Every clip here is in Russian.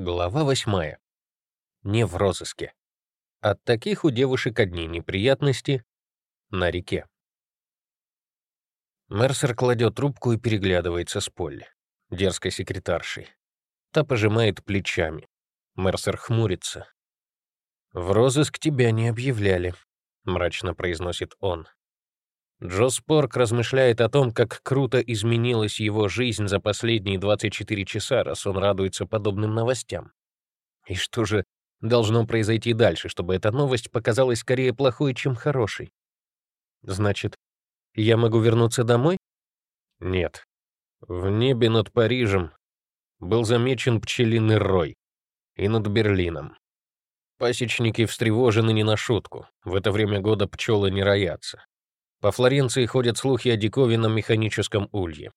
Глава восьмая. Не в розыске. От таких у девушек одни неприятности на реке. Мерсер кладет трубку и переглядывается с Полли, дерзкой секретаршей. Та пожимает плечами. Мерсер хмурится. «В розыск тебя не объявляли», — мрачно произносит он. Джо Спорк размышляет о том, как круто изменилась его жизнь за последние 24 часа, раз он радуется подобным новостям. И что же должно произойти дальше, чтобы эта новость показалась скорее плохой, чем хорошей? Значит, я могу вернуться домой? Нет. В небе над Парижем был замечен пчелиный рой. И над Берлином. Пасечники встревожены не на шутку. В это время года пчелы не роятся. По Флоренции ходят слухи о диковинном механическом улье.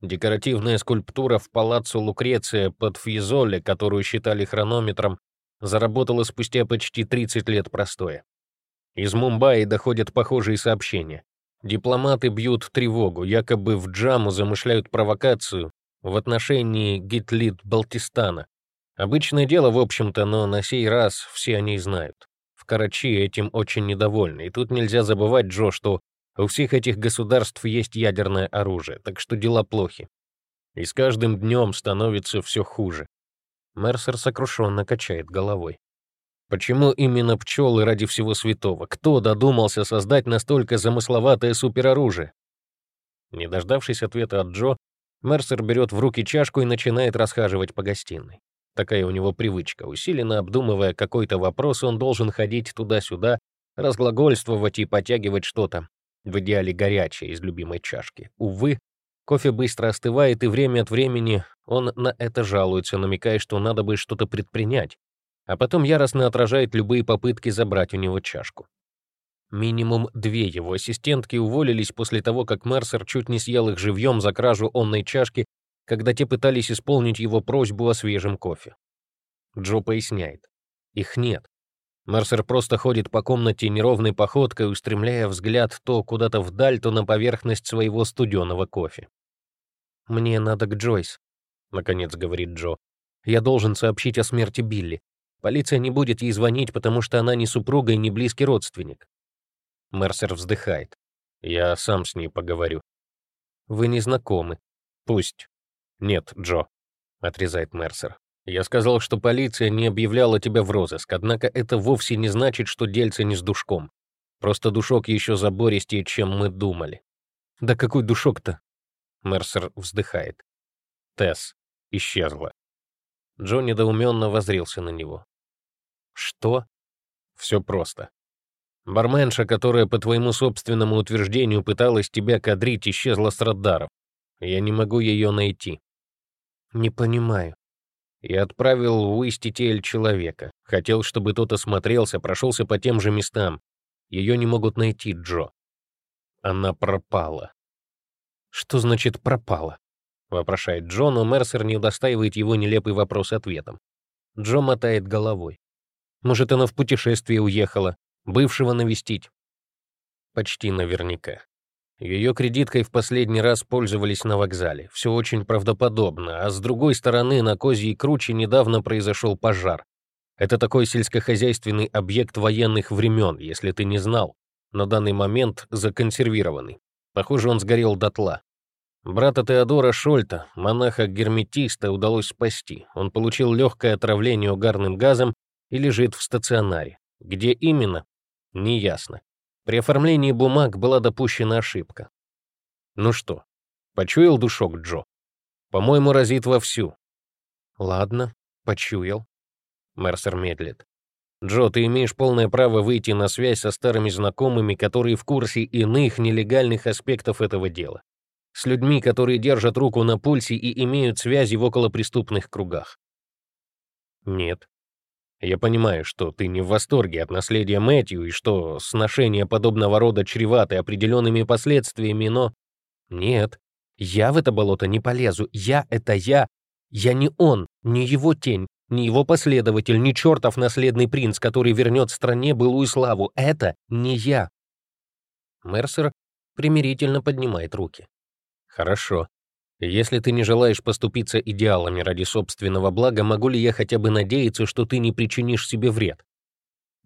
Декоративная скульптура в палаццо Лукреция под Фьезоле, которую считали хронометром, заработала спустя почти 30 лет простоя. Из Мумбаи доходят похожие сообщения. Дипломаты бьют тревогу, якобы в Джаму замышляют провокацию в отношении Гитлит Балтистана. Обычное дело, в общем-то, но на сей раз все о ней знают. В Карачи этим очень недовольны, и тут нельзя забывать, Джо, что у всех этих государств есть ядерное оружие, так что дела плохи. И с каждым днем становится все хуже. Мерсер сокрушенно качает головой. Почему именно пчелы ради всего святого? Кто додумался создать настолько замысловатое супероружие? Не дождавшись ответа от Джо, Мерсер берет в руки чашку и начинает расхаживать по гостиной. Такая у него привычка. Усиленно обдумывая какой-то вопрос, он должен ходить туда-сюда, разглагольствовать и потягивать что-то, в идеале горячее из любимой чашки. Увы, кофе быстро остывает, и время от времени он на это жалуется, намекая, что надо бы что-то предпринять, а потом яростно отражает любые попытки забрать у него чашку. Минимум две его ассистентки уволились после того, как Мерсер чуть не съел их живьем за кражу онной чашки, когда те пытались исполнить его просьбу о свежем кофе. Джо поясняет. Их нет. Мерсер просто ходит по комнате неровной походкой, устремляя взгляд то куда-то вдаль, то на поверхность своего студеного кофе. «Мне надо к Джойс», — наконец говорит Джо. «Я должен сообщить о смерти Билли. Полиция не будет ей звонить, потому что она не супруга и не близкий родственник». Мерсер вздыхает. «Я сам с ней поговорю». «Вы не знакомы». «Пусть». «Нет, Джо», — отрезает Мерсер. Я сказал, что полиция не объявляла тебя в розыск, однако это вовсе не значит, что дельце не с душком. Просто душок еще забористее, чем мы думали. Да какой душок-то? Мерсер вздыхает. Тесс исчезла. Джо недоуменно возрился на него. Что? Все просто. Барменша, которая, по твоему собственному утверждению, пыталась тебя кадрить, исчезла с радаров. Я не могу ее найти. Не понимаю и отправил в Уиститель человека. Хотел, чтобы тот осмотрелся, прошелся по тем же местам. Ее не могут найти, Джо. Она пропала. «Что значит «пропала»?» — вопрошает Джо, но Мерсер не удостаивает его нелепый вопрос ответом. Джо мотает головой. «Может, она в путешествие уехала, бывшего навестить?» Почти наверняка. Ее кредиткой в последний раз пользовались на вокзале. Все очень правдоподобно. А с другой стороны, на Козьей Круче недавно произошел пожар. Это такой сельскохозяйственный объект военных времен, если ты не знал. На данный момент законсервированный. Похоже, он сгорел дотла. Брата Теодора Шольта, монаха-герметиста, удалось спасти. Он получил легкое отравление угарным газом и лежит в стационаре. Где именно? Неясно. При оформлении бумаг была допущена ошибка. Ну что, почуял душок Джо? По-моему, разит вовсю. Ладно, почуял. Мерсер медлит. Джо, ты имеешь полное право выйти на связь со старыми знакомыми, которые в курсе иных нелегальных аспектов этого дела. С людьми, которые держат руку на пульсе и имеют связи в околопреступных кругах. Нет. Я понимаю, что ты не в восторге от наследия Мэтью и что сношение подобного рода чреваты определенными последствиями, но... Нет, я в это болото не полезу. Я — это я. Я не он, не его тень, не его последователь, не чертов наследный принц, который вернет стране былую славу. Это не я. Мерсер примирительно поднимает руки. Хорошо. Если ты не желаешь поступиться идеалами ради собственного блага, могу ли я хотя бы надеяться, что ты не причинишь себе вред?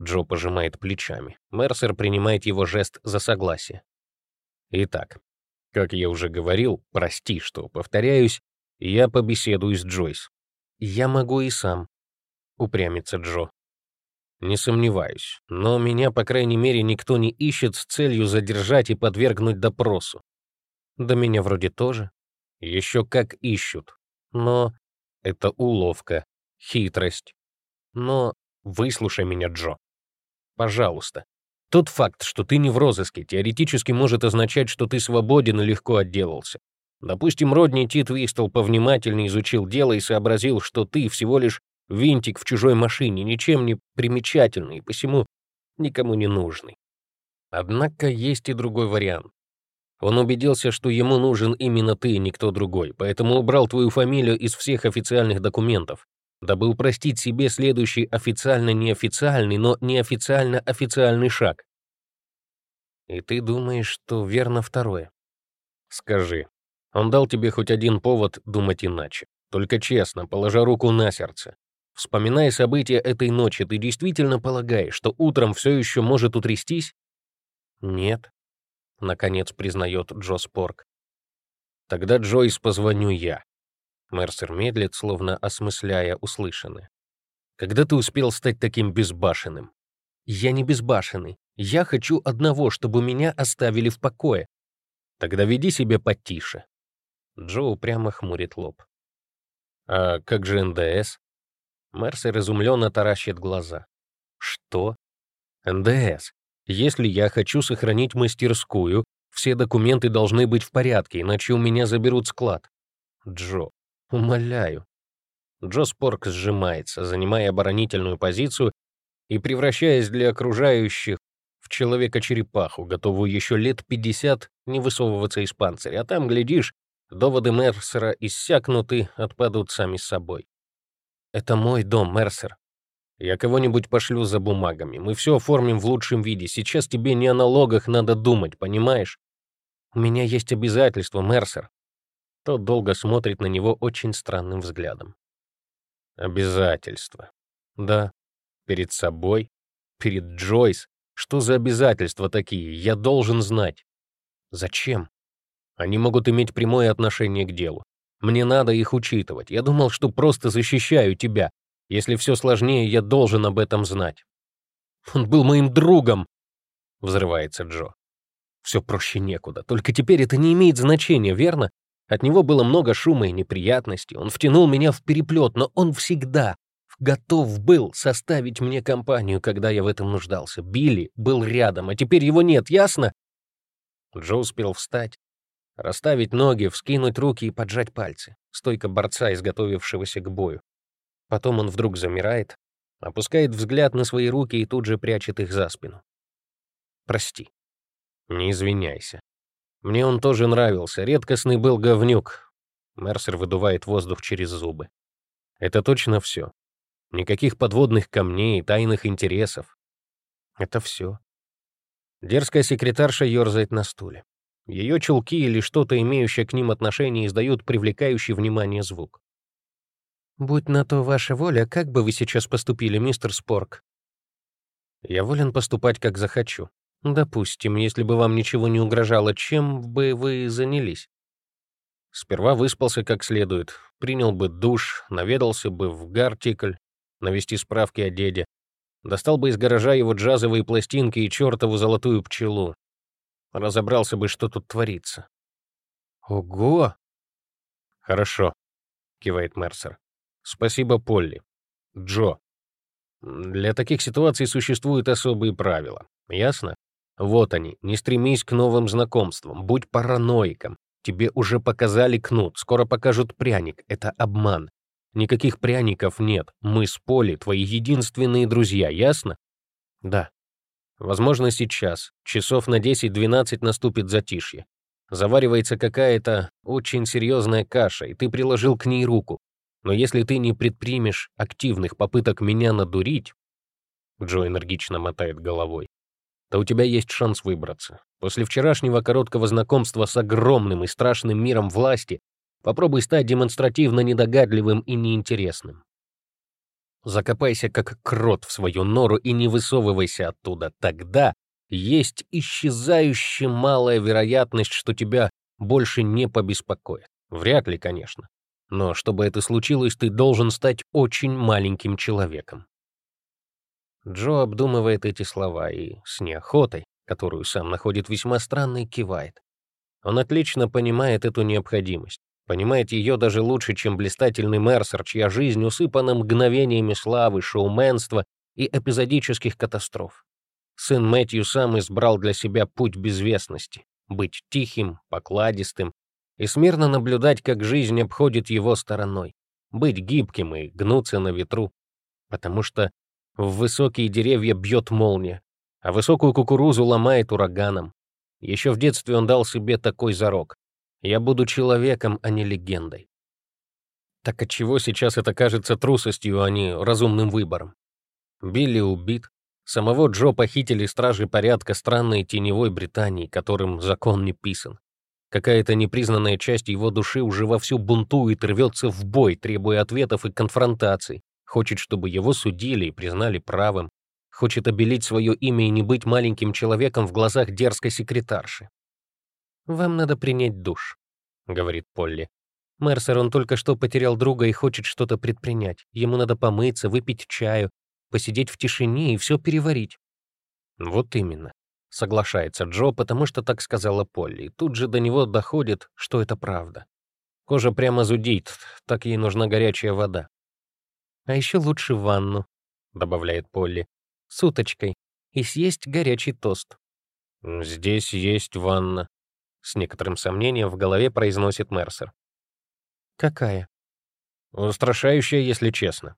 Джо пожимает плечами. Мерсер принимает его жест за согласие. Итак, как я уже говорил, прости, что повторяюсь, я побеседую с Джойс. Я могу и сам, упрямится Джо. Не сомневаюсь, но меня, по крайней мере, никто не ищет с целью задержать и подвергнуть допросу. Да меня вроде тоже. Еще как ищут. Но это уловка, хитрость. Но выслушай меня, Джо. Пожалуйста. Тот факт, что ты не в розыске, теоретически может означать, что ты свободен и легко отделался. Допустим, Родни Тит Вистл повнимательнее изучил дело и сообразил, что ты всего лишь винтик в чужой машине, ничем не примечательный, и посему никому не нужный. Однако есть и другой вариант. Он убедился, что ему нужен именно ты, никто другой, поэтому убрал твою фамилию из всех официальных документов, дабы упростить себе следующий официально-неофициальный, но неофициально-официальный шаг. И ты думаешь, что верно второе? Скажи, он дал тебе хоть один повод думать иначе. Только честно, положа руку на сердце. Вспоминая события этой ночи, ты действительно полагаешь, что утром все еще может утрястись? Нет, — наконец признает Джо Спорк. Тогда Джойс позвоню я. Мерсер медлит, словно осмысляя услышанное. Когда ты успел стать таким безбашенным? Я не безбашенный. Я хочу одного, чтобы меня оставили в покое. Тогда веди себя потише. Джо прямо хмурит лоб. А как же НДС? Мерсер изумленно таращит глаза. Что? НДС. Если я хочу сохранить мастерскую, все документы должны быть в порядке, иначе у меня заберут склад. Джо, Умоляю. Джо Спорк сжимается, занимая оборонительную позицию и превращаясь для окружающих в человека-черепаху, готовую еще лет 50 не высовываться из панциря, а там, глядишь, доводы Мерсера иссякнут и отпадут сами собой. «Это мой дом, Мерсер. Я кого-нибудь пошлю за бумагами. Мы все оформим в лучшем виде. Сейчас тебе не о налогах надо думать, понимаешь? У меня есть обязательства, Мерсер. Тот долго смотрит на него очень странным взглядом. Обязательства. Да. Перед собой? Перед Джойс? Что за обязательства такие? Я должен знать. Зачем? Они могут иметь прямое отношение к делу. Мне надо их учитывать. Я думал, что просто защищаю тебя. Если все сложнее, я должен об этом знать. Он был моим другом, взрывается Джо. Все проще некуда. Только теперь это не имеет значения, верно? От него было много шума и неприятностей, он втянул меня в переплет, но он всегда готов был составить мне компанию, когда я в этом нуждался. Билли был рядом, а теперь его нет, ясно? Джо успел встать, расставить ноги, вскинуть руки и поджать пальцы. Стойка борца, изготовившегося к бою. Потом он вдруг замирает, опускает взгляд на свои руки и тут же прячет их за спину. «Прости. Не извиняйся. Мне он тоже нравился, редкостный был говнюк. Мерсер выдувает воздух через зубы. Это точно все. Никаких подводных камней, тайных интересов. Это все. Дерзкая секретарша ерзает на стуле. Ее чулки или что-то, имеющее к ним отношение, издают привлекающий внимание звук. «Будь на то ваша воля, как бы вы сейчас поступили, мистер Спорк?» «Я волен поступать, как захочу. Допустим, если бы вам ничего не угрожало, чем бы вы занялись? Сперва выспался как следует, принял бы душ, наведался бы в Гартикль, навести справки о деде, достал бы из гаража его джазовые пластинки и чертову золотую пчелу. Разобрался бы, что тут творится. «Ого!» «Хорошо», — кивает Мерсер. «Спасибо, Полли. Джо. Для таких ситуаций существуют особые правила. Ясно? Вот они, не стремись к новым знакомствам, будь параноиком. Тебе уже показали кнут, скоро покажут пряник. Это обман. Никаких пряников нет. Мы с Поли твои единственные друзья, ясно? Да. Возможно, сейчас, часов на 10-12 наступит затишье. Заваривается какая-то очень серьезная каша, и ты приложил к ней руку. Но если ты не предпримешь активных попыток меня надурить, Джо энергично мотает головой, то у тебя есть шанс выбраться. После вчерашнего короткого знакомства с огромным и страшным миром власти Попробуй стать демонстративно недогадливым и неинтересным. Закопайся как крот в свою нору и не высовывайся оттуда. Тогда есть исчезающе малая вероятность, что тебя больше не побеспокоит. Вряд ли, конечно. Но чтобы это случилось, ты должен стать очень маленьким человеком. Джо обдумывает эти слова и с неохотой, которую сам находит весьма странной, кивает. Он отлично понимает эту необходимость. Понимает ее даже лучше, чем блистательный Мерсер, чья жизнь усыпана мгновениями славы, шоуменства и эпизодических катастроф. Сын Мэтью сам избрал для себя путь безвестности — быть тихим, покладистым и смирно наблюдать, как жизнь обходит его стороной, быть гибким и гнуться на ветру, потому что в высокие деревья бьет молния, а высокую кукурузу ломает ураганом. Еще в детстве он дал себе такой зарок. Я буду человеком, а не легендой. Так отчего сейчас это кажется трусостью, а не разумным выбором? Билли убит. Самого Джо похитили стражи порядка странной теневой Британии, которым закон не писан. Какая-то непризнанная часть его души уже вовсю бунтует, рвется в бой, требуя ответов и конфронтаций. Хочет, чтобы его судили и признали правым. Хочет обелить свое имя и не быть маленьким человеком в глазах дерзкой секретарши. «Вам надо принять душ», — говорит Полли. «Мерсер, он только что потерял друга и хочет что-то предпринять. Ему надо помыться, выпить чаю, посидеть в тишине и все переварить». «Вот именно», — соглашается Джо, потому что так сказала Полли. И тут же до него доходит, что это правда. Кожа прямо зудит, так ей нужна горячая вода. «А еще лучше ванну», — добавляет Полли, — «с уточкой, и съесть горячий тост». «Здесь есть ванна», с некоторым сомнением в голове произносит Мерсер. «Какая?» «Устрашающая, если честно».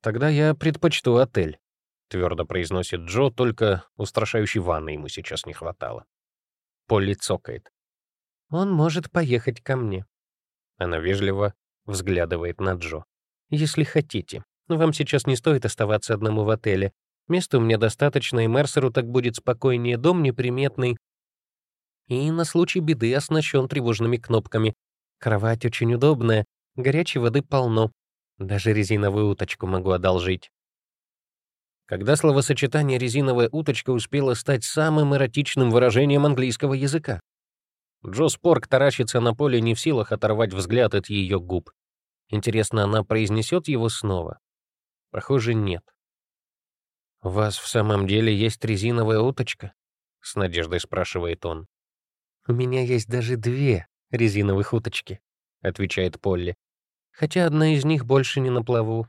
«Тогда я предпочту отель», — твердо произносит Джо, только устрашающей ванны ему сейчас не хватало. Полли цокает. «Он может поехать ко мне». Она вежливо взглядывает на Джо. «Если хотите. Вам сейчас не стоит оставаться одному в отеле. Места у меня достаточно, и Мерсеру так будет спокойнее. Дом неприметный, и на случай беды оснащен тревожными кнопками. Кровать очень удобная, горячей воды полно. Даже резиновую уточку могу одолжить. Когда словосочетание «резиновая уточка» успело стать самым эротичным выражением английского языка? Джо Спорк таращится на поле не в силах оторвать взгляд от ее губ. Интересно, она произнесет его снова? Похоже, нет. «У вас в самом деле есть резиновая уточка?» — с надеждой спрашивает он. «У меня есть даже две резиновых уточки», — отвечает Полли. «Хотя одна из них больше не на плаву.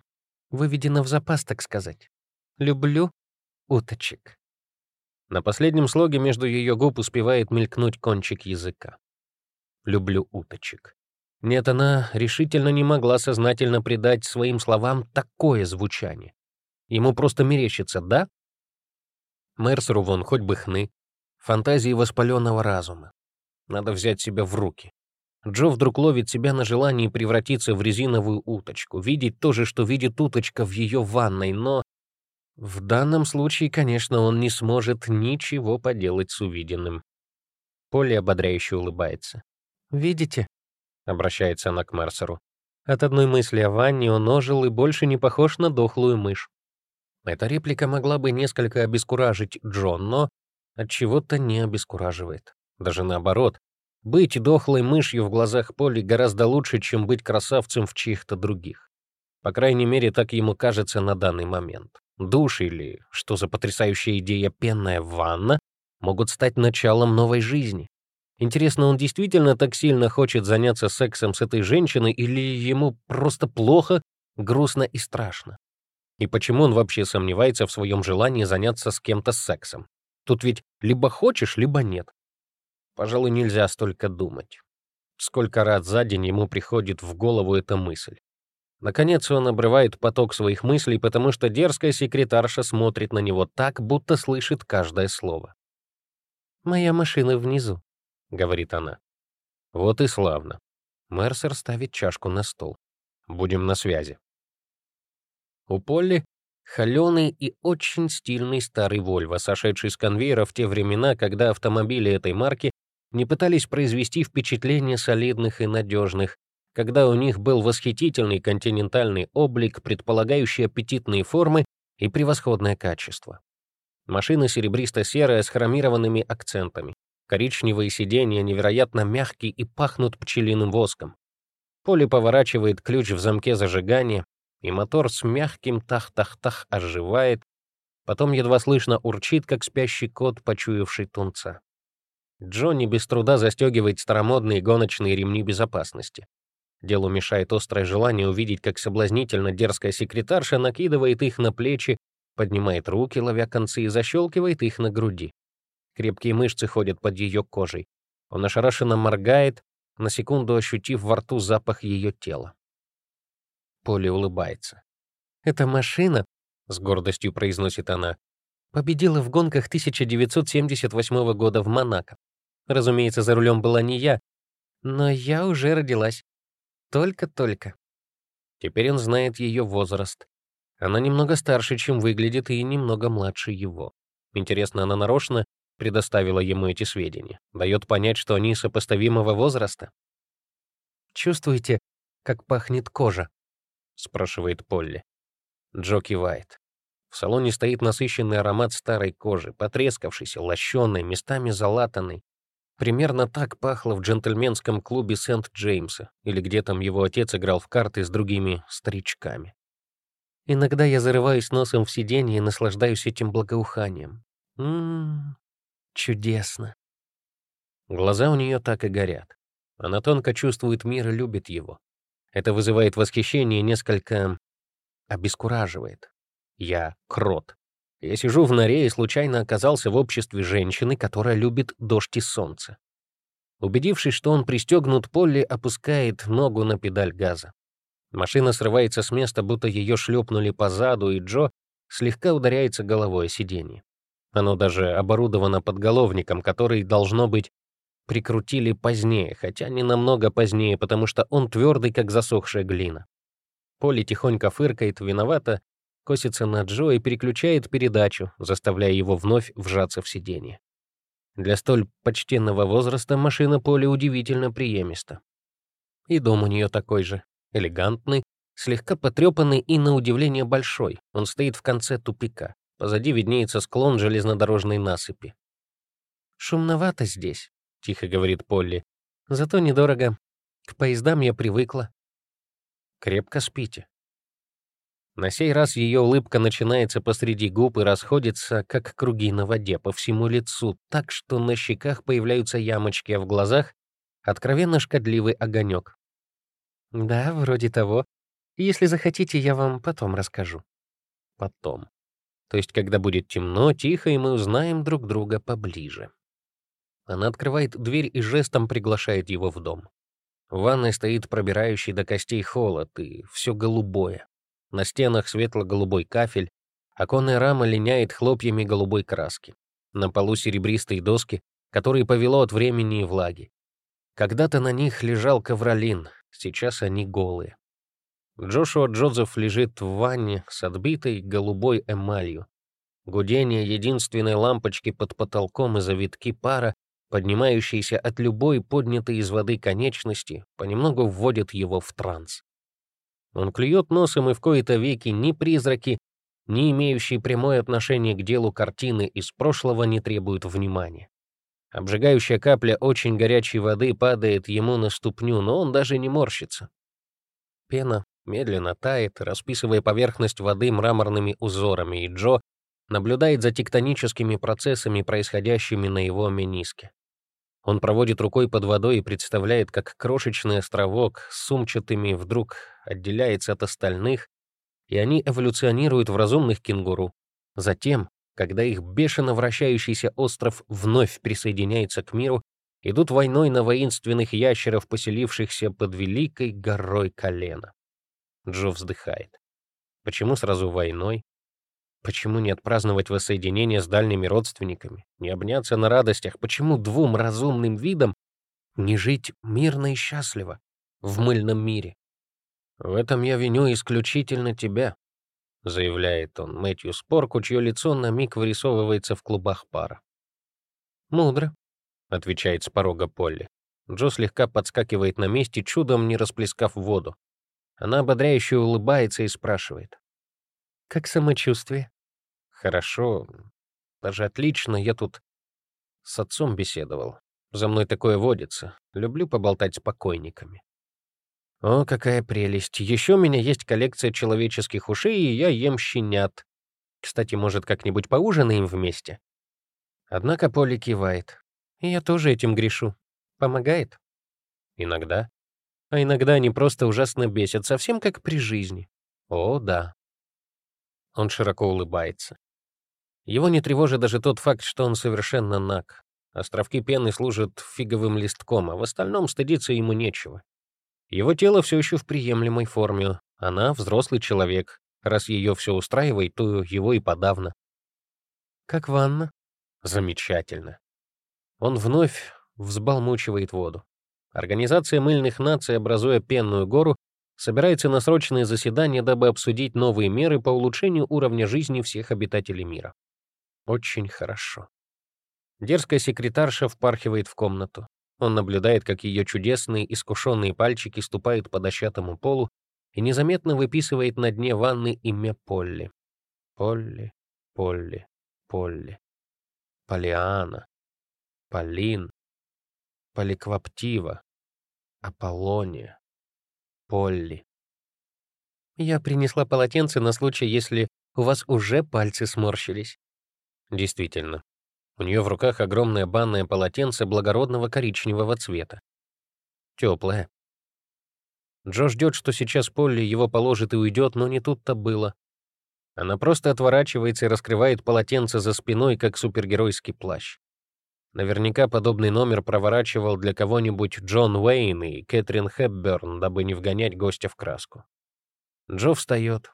Выведена в запас, так сказать. Люблю уточек». На последнем слоге между ее губ успевает мелькнуть кончик языка. «Люблю уточек». Нет, она решительно не могла сознательно придать своим словам такое звучание. Ему просто мерещится, да? Мерсеру вон хоть бы хны. Фантазии воспаленного разума. Надо взять себя в руки. Джо вдруг ловит себя на желании превратиться в резиновую уточку, видеть то же, что видит уточка в ее ванной, но в данном случае, конечно, он не сможет ничего поделать с увиденным. Поле ободряюще улыбается. «Видите?» — обращается она к Мерсеру. От одной мысли о ванне он ожил и больше не похож на дохлую мышь. Эта реплика могла бы несколько обескуражить Джон, но от чего то не обескураживает. Даже наоборот. Быть дохлой мышью в глазах Поли гораздо лучше, чем быть красавцем в чьих-то других. По крайней мере, так ему кажется на данный момент. Душ или, что за потрясающая идея, пенная ванна могут стать началом новой жизни. Интересно, он действительно так сильно хочет заняться сексом с этой женщиной или ему просто плохо, грустно и страшно? И почему он вообще сомневается в своем желании заняться с кем-то сексом? Тут ведь либо хочешь, либо нет. Пожалуй, нельзя столько думать. Сколько раз за день ему приходит в голову эта мысль. Наконец он обрывает поток своих мыслей, потому что дерзкая секретарша смотрит на него так, будто слышит каждое слово. «Моя машина внизу», — говорит она. Вот и славно. Мерсер ставит чашку на стол. Будем на связи. У Полли Холеный и очень стильный старый Вольво, сошедший с конвейера в те времена, когда автомобили этой марки не пытались произвести впечатление солидных и надежных, когда у них был восхитительный континентальный облик, предполагающий аппетитные формы и превосходное качество. Машина серебристо-серая с хромированными акцентами. Коричневые сиденья невероятно мягкие и пахнут пчелиным воском. Поле поворачивает ключ в замке зажигания, и мотор с мягким тах-тах-тах оживает, потом едва слышно урчит, как спящий кот, почуявший тунца. Джонни без труда застегивает старомодные гоночные ремни безопасности. Делу мешает острое желание увидеть, как соблазнительно дерзкая секретарша накидывает их на плечи, поднимает руки, ловя концы, и защелкивает их на груди. Крепкие мышцы ходят под ее кожей. Он ошарашенно моргает, на секунду ощутив во рту запах ее тела. Поле улыбается. «Эта машина», — с гордостью произносит она, победила в гонках 1978 года в Монако. Разумеется, за рулем была не я, но я уже родилась. Только-только. Теперь он знает ее возраст. Она немного старше, чем выглядит, и немного младше его. Интересно, она нарочно предоставила ему эти сведения? Дает понять, что они сопоставимого возраста? «Чувствуете, как пахнет кожа?» — спрашивает Полли. Джо кивает. В салоне стоит насыщенный аромат старой кожи, потрескавшейся, лощеной, местами залатанной. Примерно так пахло в джентльменском клубе Сент-Джеймса, или где там его отец играл в карты с другими старичками. Иногда я зарываюсь носом в сиденье и наслаждаюсь этим благоуханием. Ммм, чудесно. Глаза у нее так и горят. Она тонко чувствует мир и любит его. Это вызывает восхищение и несколько обескураживает. Я крот. Я сижу в норе и случайно оказался в обществе женщины, которая любит дождь и солнце. Убедившись, что он пристегнут, Полли опускает ногу на педаль газа. Машина срывается с места, будто ее шлепнули по заду, и Джо слегка ударяется головой о сиденье. Оно даже оборудовано подголовником, который, должно быть, прикрутили позднее, хотя не намного позднее, потому что он твердый, как засохшая глина. Поле тихонько фыркает, виновато, косится на Джо и переключает передачу, заставляя его вновь вжаться в сиденье. Для столь почтенного возраста машина Поли удивительно приемиста. И дом у нее такой же, элегантный, слегка потрепанный и, на удивление, большой. Он стоит в конце тупика. Позади виднеется склон железнодорожной насыпи. «Шумновато здесь», — тихо говорит Полли. «Зато недорого. К поездам я привыкла». «Крепко спите». На сей раз ее улыбка начинается посреди губ и расходится, как круги на воде, по всему лицу, так что на щеках появляются ямочки, а в глазах — откровенно шкодливый огонек. «Да, вроде того. Если захотите, я вам потом расскажу». «Потом». То есть, когда будет темно, тихо, и мы узнаем друг друга поближе. Она открывает дверь и жестом приглашает его в дом. В ванной стоит пробирающий до костей холод, и все голубое. На стенах светло-голубой кафель, оконная рама линяет хлопьями голубой краски. На полу серебристые доски, которые повело от времени и влаги. Когда-то на них лежал ковролин, сейчас они голые. Джошуа Джозеф лежит в ванне с отбитой голубой эмалью. Гудение единственной лампочки под потолком и завитки пара поднимающиеся от любой поднятой из воды конечности, понемногу вводят его в транс. Он клюет носом, и в кои-то веки ни призраки, ни имеющие прямое отношение к делу картины из прошлого не требуют внимания. Обжигающая капля очень горячей воды падает ему на ступню, но он даже не морщится. Пена медленно тает, расписывая поверхность воды мраморными узорами, и Джо наблюдает за тектоническими процессами, происходящими на его мениске. Он проводит рукой под водой и представляет, как крошечный островок с сумчатыми вдруг отделяется от остальных, и они эволюционируют в разумных кенгуру. Затем, когда их бешено вращающийся остров вновь присоединяется к миру, идут войной на воинственных ящеров, поселившихся под великой горой колена. Джо вздыхает. Почему сразу войной? Почему не отпраздновать воссоединение с дальними родственниками, не обняться на радостях? Почему двум разумным видам не жить мирно и счастливо в мыльном мире? «В этом я виню исключительно тебя», — заявляет он Мэтью Спорку, чье лицо на миг вырисовывается в клубах пара. «Мудро», — отвечает с порога Полли. Джо слегка подскакивает на месте, чудом не расплескав воду. Она ободряюще улыбается и спрашивает. «Как самочувствие?» «Хорошо. Даже отлично. Я тут с отцом беседовал. За мной такое водится. Люблю поболтать с покойниками». «О, какая прелесть. Еще у меня есть коллекция человеческих ушей, и я ем щенят. Кстати, может, как-нибудь поужинаем вместе?» Однако Полли кивает. И я тоже этим грешу. Помогает? Иногда. А иногда они просто ужасно бесят, совсем как при жизни. О, да. Он широко улыбается. Его не тревожит даже тот факт, что он совершенно наг. Островки пены служат фиговым листком, а в остальном стыдиться ему нечего. Его тело все еще в приемлемой форме. Она — взрослый человек. Раз ее все устраивает, то его и подавно. «Как ванна?» «Замечательно». Он вновь взбалмучивает воду. Организация мыльных наций, образуя пенную гору, собирается на срочное заседание, дабы обсудить новые меры по улучшению уровня жизни всех обитателей мира. Очень хорошо. Дерзкая секретарша впархивает в комнату. Он наблюдает, как ее чудесные, искушенные пальчики ступают по дощатому полу и незаметно выписывает на дне ванны имя Полли. Полли, Полли, Полли. Полиана, Полин, Поликваптива, Аполлония, Полли. Я принесла полотенце на случай, если у вас уже пальцы сморщились. Действительно. У нее в руках огромное банное полотенце благородного коричневого цвета. Теплое. Джо ждет, что сейчас Полли его положит и уйдет, но не тут-то было. Она просто отворачивается и раскрывает полотенце за спиной, как супергеройский плащ. Наверняка подобный номер проворачивал для кого-нибудь Джон Уэйн и Кэтрин Хепберн, дабы не вгонять гостя в краску. Джо встает,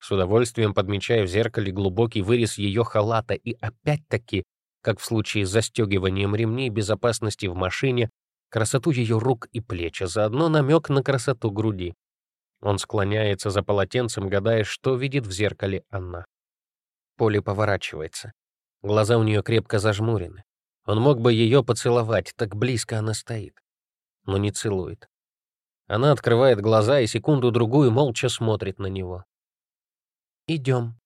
с удовольствием подмечая в зеркале глубокий вырез ее халата и опять-таки, как в случае с застегиванием ремней безопасности в машине, красоту ее рук и плеч, заодно намек на красоту груди. Он склоняется за полотенцем, гадая, что видит в зеркале она. Поле поворачивается. Глаза у нее крепко зажмурены. Он мог бы ее поцеловать, так близко она стоит. Но не целует. Она открывает глаза и секунду-другую молча смотрит на него. «Идем».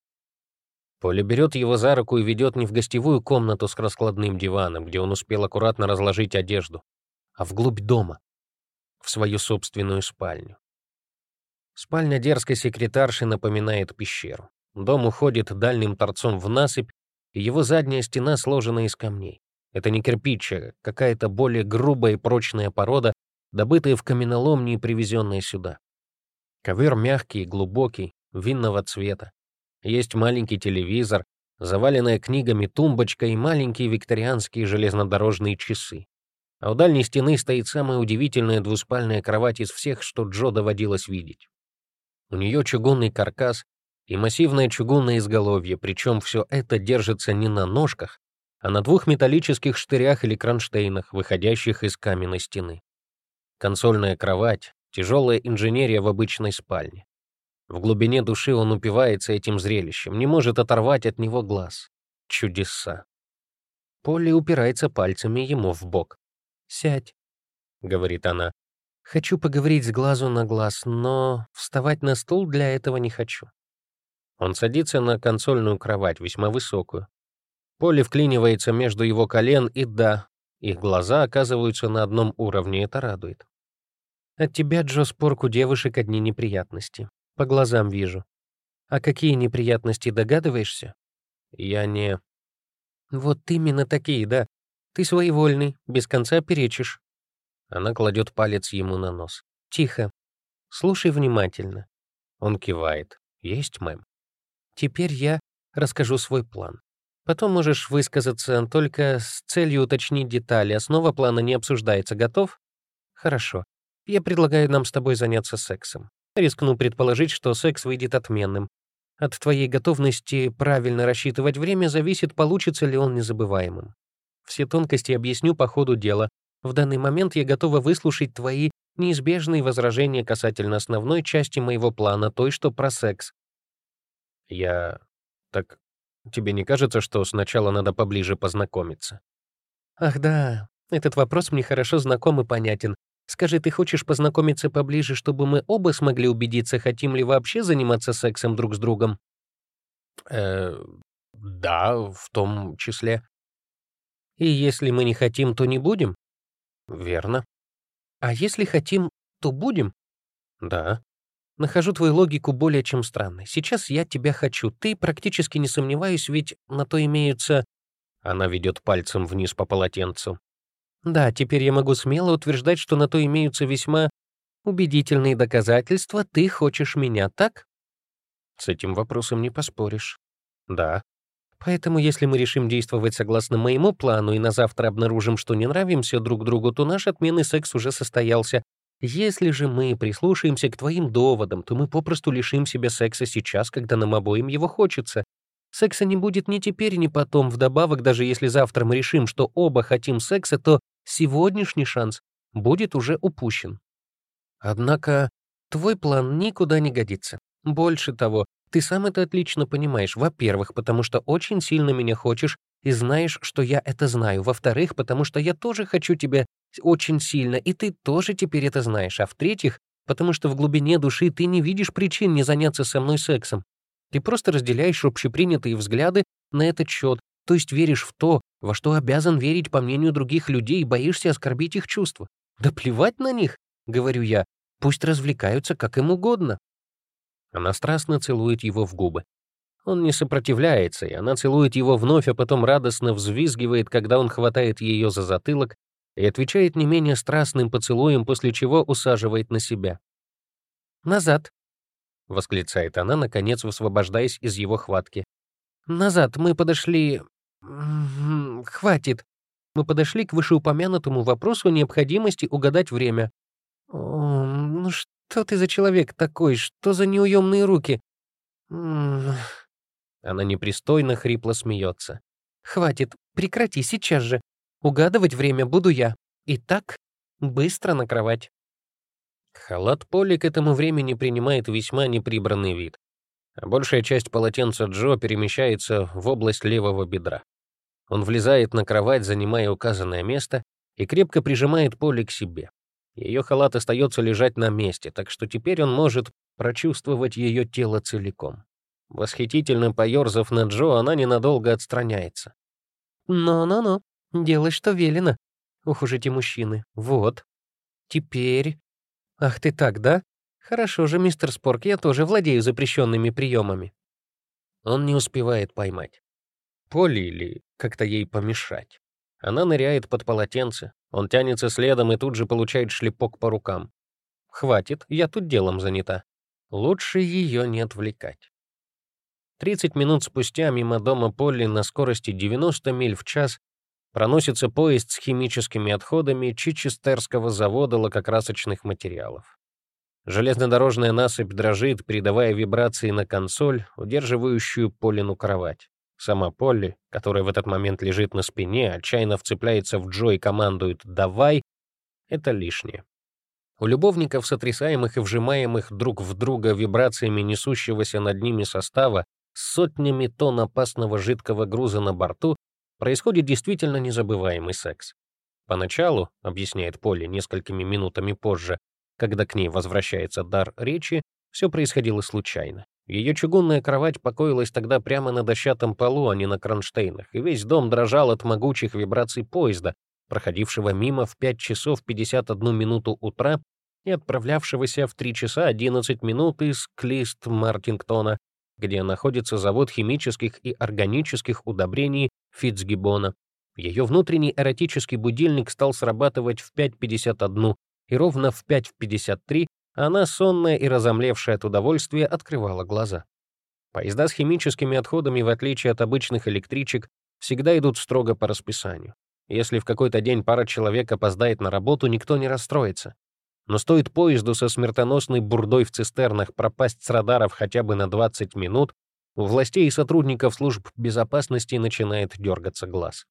Поле берет его за руку и ведет не в гостевую комнату с раскладным диваном, где он успел аккуратно разложить одежду, а вглубь дома, в свою собственную спальню. Спальня дерзкой секретарши напоминает пещеру. Дом уходит дальним торцом в насыпь, и его задняя стена сложена из камней. Это не кирпич, а какая-то более грубая и прочная порода, добытая в каменоломне и привезенная сюда. Ковер мягкий и глубокий, винного цвета. Есть маленький телевизор, заваленная книгами тумбочка и маленькие викторианские железнодорожные часы. А у дальней стены стоит самая удивительная двуспальная кровать из всех, что Джо доводилось видеть. У нее чугунный каркас и массивное чугунное изголовье, причем все это держится не на ножках, а на двух металлических штырях или кронштейнах, выходящих из каменной стены. Консольная кровать, тяжелая инженерия в обычной спальне. В глубине души он упивается этим зрелищем, не может оторвать от него глаз. Чудеса. Полли упирается пальцами ему в бок. «Сядь», — говорит она. «Хочу поговорить с глазу на глаз, но вставать на стул для этого не хочу». Он садится на консольную кровать, весьма высокую. Поле вклинивается между его колен, и да, их глаза оказываются на одном уровне, это радует. От тебя, Джо, спорку девушек одни неприятности. По глазам вижу. А какие неприятности, догадываешься? Я не... Вот именно такие, да. Ты своевольный, без конца перечишь. Она кладет палец ему на нос. Тихо. Слушай внимательно. Он кивает. Есть, мэм. Теперь я расскажу свой план. Потом можешь высказаться только с целью уточнить детали. Основа плана не обсуждается. Готов? Хорошо. Я предлагаю нам с тобой заняться сексом. Рискну предположить, что секс выйдет отменным. От твоей готовности правильно рассчитывать время зависит, получится ли он незабываемым. Все тонкости объясню по ходу дела. В данный момент я готова выслушать твои неизбежные возражения касательно основной части моего плана, той, что про секс. Я... Так Тебе не кажется, что сначала надо поближе познакомиться? Ах да, Этот вопрос мне хорошо знаком и понятен. Скажи, ты хочешь познакомиться поближе, чтобы мы оба смогли убедиться, хотим ли вообще заниматься сексом друг с другом? Э, да, в том числе. И если мы не хотим, то не будем? Верно. А если хотим, то будем? Да. Нахожу твою логику более чем странной. Сейчас я тебя хочу. Ты практически не сомневаюсь, ведь на то имеются... Она ведет пальцем вниз по полотенцу. Да, теперь я могу смело утверждать, что на то имеются весьма убедительные доказательства. Ты хочешь меня, так? С этим вопросом не поспоришь. Да. Поэтому, если мы решим действовать согласно моему плану и на завтра обнаружим, что не нравимся друг другу, то наш отменный секс уже состоялся. Если же мы прислушаемся к твоим доводам, то мы попросту лишим себя секса сейчас, когда нам обоим его хочется. Секса не будет ни теперь, ни потом. Вдобавок, даже если завтра мы решим, что оба хотим секса, то сегодняшний шанс будет уже упущен. Однако твой план никуда не годится. Больше того, ты сам это отлично понимаешь. Во-первых, потому что очень сильно меня хочешь и знаешь, что я это знаю. Во-вторых, потому что я тоже хочу тебя очень сильно, и ты тоже теперь это знаешь. А в-третьих, потому что в глубине души ты не видишь причин не заняться со мной сексом. Ты просто разделяешь общепринятые взгляды на этот счет, то есть веришь в то, во что обязан верить по мнению других людей и боишься оскорбить их чувства. Да плевать на них, говорю я, пусть развлекаются как им угодно. Она страстно целует его в губы. Он не сопротивляется, и она целует его вновь, а потом радостно взвизгивает, когда он хватает ее за затылок и отвечает не менее страстным поцелуем, после чего усаживает на себя. «Назад!» — восклицает она, наконец высвобождаясь из его хватки. «Назад! Мы подошли... Хватит!» Мы подошли к вышеупомянутому вопросу необходимости угадать время. «О, ну что ты за человек такой? Что за неуемные руки?» Она непристойно хрипло смеется. «Хватит, прекрати сейчас же. Угадывать время буду я. Итак, быстро на кровать. Халат Полли к этому времени принимает весьма неприбранный вид. А большая часть полотенца Джо перемещается в область левого бедра. Он влезает на кровать, занимая указанное место, и крепко прижимает Полли к себе. Ее халат остается лежать на месте, так что теперь он может прочувствовать ее тело целиком. Восхитительно поерзав на Джо, она ненадолго отстраняется. «Ну-ну-ну», Делай, что велено. Ух уж эти мужчины. Вот. Теперь... Ах ты так, да? Хорошо же, мистер Спорк, я тоже владею запрещенными приемами. Он не успевает поймать. Поли или как-то ей помешать. Она ныряет под полотенце, он тянется следом и тут же получает шлепок по рукам. Хватит, я тут делом занята. Лучше ее не отвлекать. 30 минут спустя мимо дома Полли на скорости 90 миль в час проносится поезд с химическими отходами Чичестерского завода лакокрасочных материалов. Железнодорожная насыпь дрожит, передавая вибрации на консоль, удерживающую Полину кровать. Сама Полли, которая в этот момент лежит на спине, отчаянно вцепляется в Джо и командует «давай», это лишнее. У любовников, сотрясаемых и вжимаемых друг в друга вибрациями несущегося над ними состава, с сотнями тонн опасного жидкого груза на борту, происходит действительно незабываемый секс. Поначалу, объясняет Полли несколькими минутами позже, когда к ней возвращается дар речи, все происходило случайно. Ее чугунная кровать покоилась тогда прямо на дощатом полу, а не на кронштейнах, и весь дом дрожал от могучих вибраций поезда, проходившего мимо в 5 часов 51 минуту утра и отправлявшегося в 3 часа 11 минут из Клист-Мартингтона, где находится завод химических и органических удобрений Фитцгиббона. Ее внутренний эротический будильник стал срабатывать в 5.51, и ровно в 5.53 она, сонная и разомлевшая от удовольствия, открывала глаза. Поезда с химическими отходами, в отличие от обычных электричек, всегда идут строго по расписанию. Если в какой-то день пара человек опоздает на работу, никто не расстроится. Но стоит поезду со смертоносной бурдой в цистернах пропасть с радаров хотя бы на 20 минут, у властей и сотрудников служб безопасности начинает дергаться глаз.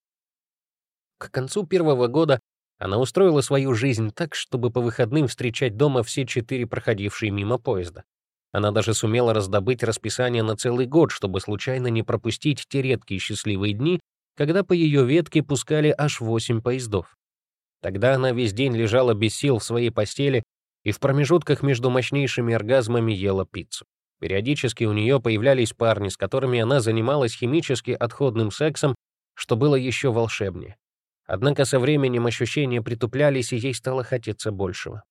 К концу первого года она устроила свою жизнь так, чтобы по выходным встречать дома все четыре проходившие мимо поезда. Она даже сумела раздобыть расписание на целый год, чтобы случайно не пропустить те редкие счастливые дни, когда по ее ветке пускали аж восемь поездов. Тогда она весь день лежала без сил в своей постели и в промежутках между мощнейшими оргазмами ела пиццу. Периодически у нее появлялись парни, с которыми она занималась химически отходным сексом, что было еще волшебнее. Однако со временем ощущения притуплялись, и ей стало хотеться большего.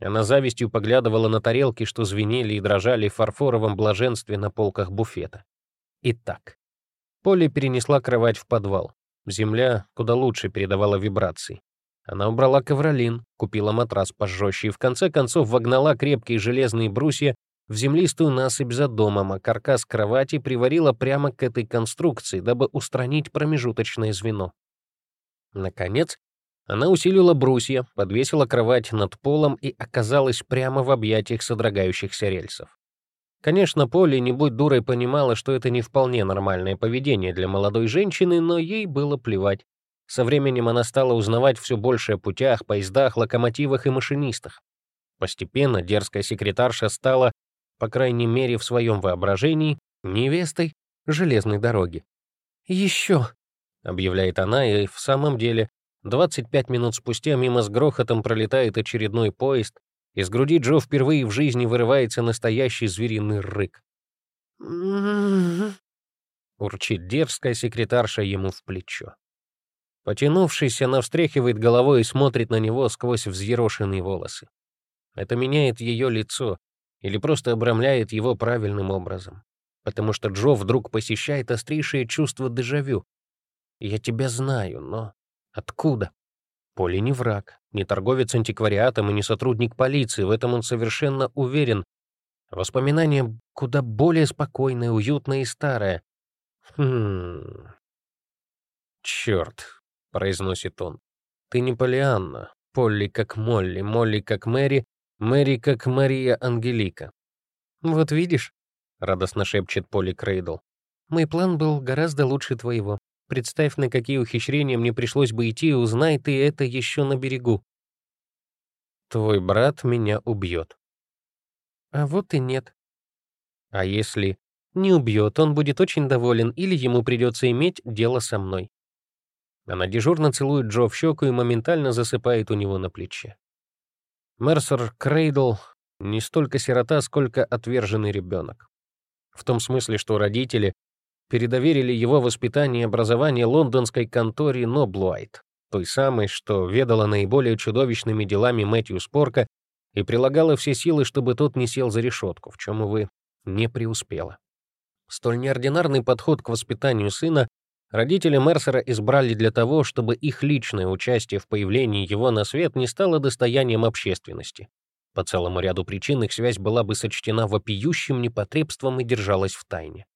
Она завистью поглядывала на тарелки, что звенели и дрожали в фарфоровом блаженстве на полках буфета. Итак, Полли перенесла кровать в подвал. Земля куда лучше передавала вибрации. Она убрала ковролин, купила матрас пожестче и в конце концов вогнала крепкие железные брусья в землистую насыпь за домом, а каркас кровати приварила прямо к этой конструкции, дабы устранить промежуточное звено. Наконец, она усилила брусья, подвесила кровать над полом и оказалась прямо в объятиях содрогающихся рельсов. Конечно, Полли, не будь дурой, понимала, что это не вполне нормальное поведение для молодой женщины, но ей было плевать. Со временем она стала узнавать все больше о путях, поездах, локомотивах и машинистах. Постепенно дерзкая секретарша стала, по крайней мере в своем воображении, невестой железной дороги. «Еще!» — объявляет она, и в самом деле 25 минут спустя мимо с грохотом пролетает очередной поезд, из груди Джо впервые в жизни вырывается настоящий звериный рык. Урчит дерзкая секретарша ему в плечо. Потянувшись, она встряхивает головой и смотрит на него сквозь взъерошенные волосы. Это меняет ее лицо или просто обрамляет его правильным образом. Потому что Джо вдруг посещает острейшее чувство дежавю. Я тебя знаю, но откуда? Поли не враг, не торговец антиквариатом и не сотрудник полиции, в этом он совершенно уверен. Воспоминание куда более спокойное, уютное и старое. Хм... «Черт», — произносит он, — «ты не Полианна. Полли как Молли, Молли как Мэри, Мэри как Мария Ангелика». «Вот видишь», — радостно шепчет Полли Крейдл, — «мой план был гораздо лучше твоего. Представь, на какие ухищрения мне пришлось бы идти, узнай ты это еще на берегу. Твой брат меня убьет. А вот и нет. А если не убьет, он будет очень доволен, или ему придется иметь дело со мной. Она дежурно целует Джо в щеку и моментально засыпает у него на плече. Мерсер Крейдл не столько сирота, сколько отверженный ребенок. В том смысле, что родители передоверили его воспитание и образование лондонской конторе Ноблуайт, той самой, что ведала наиболее чудовищными делами Мэтью Спорка и прилагала все силы, чтобы тот не сел за решетку, в чем, увы, не преуспела. Столь неординарный подход к воспитанию сына родители Мерсера избрали для того, чтобы их личное участие в появлении его на свет не стало достоянием общественности. По целому ряду причин их связь была бы сочтена вопиющим непотребством и держалась в тайне.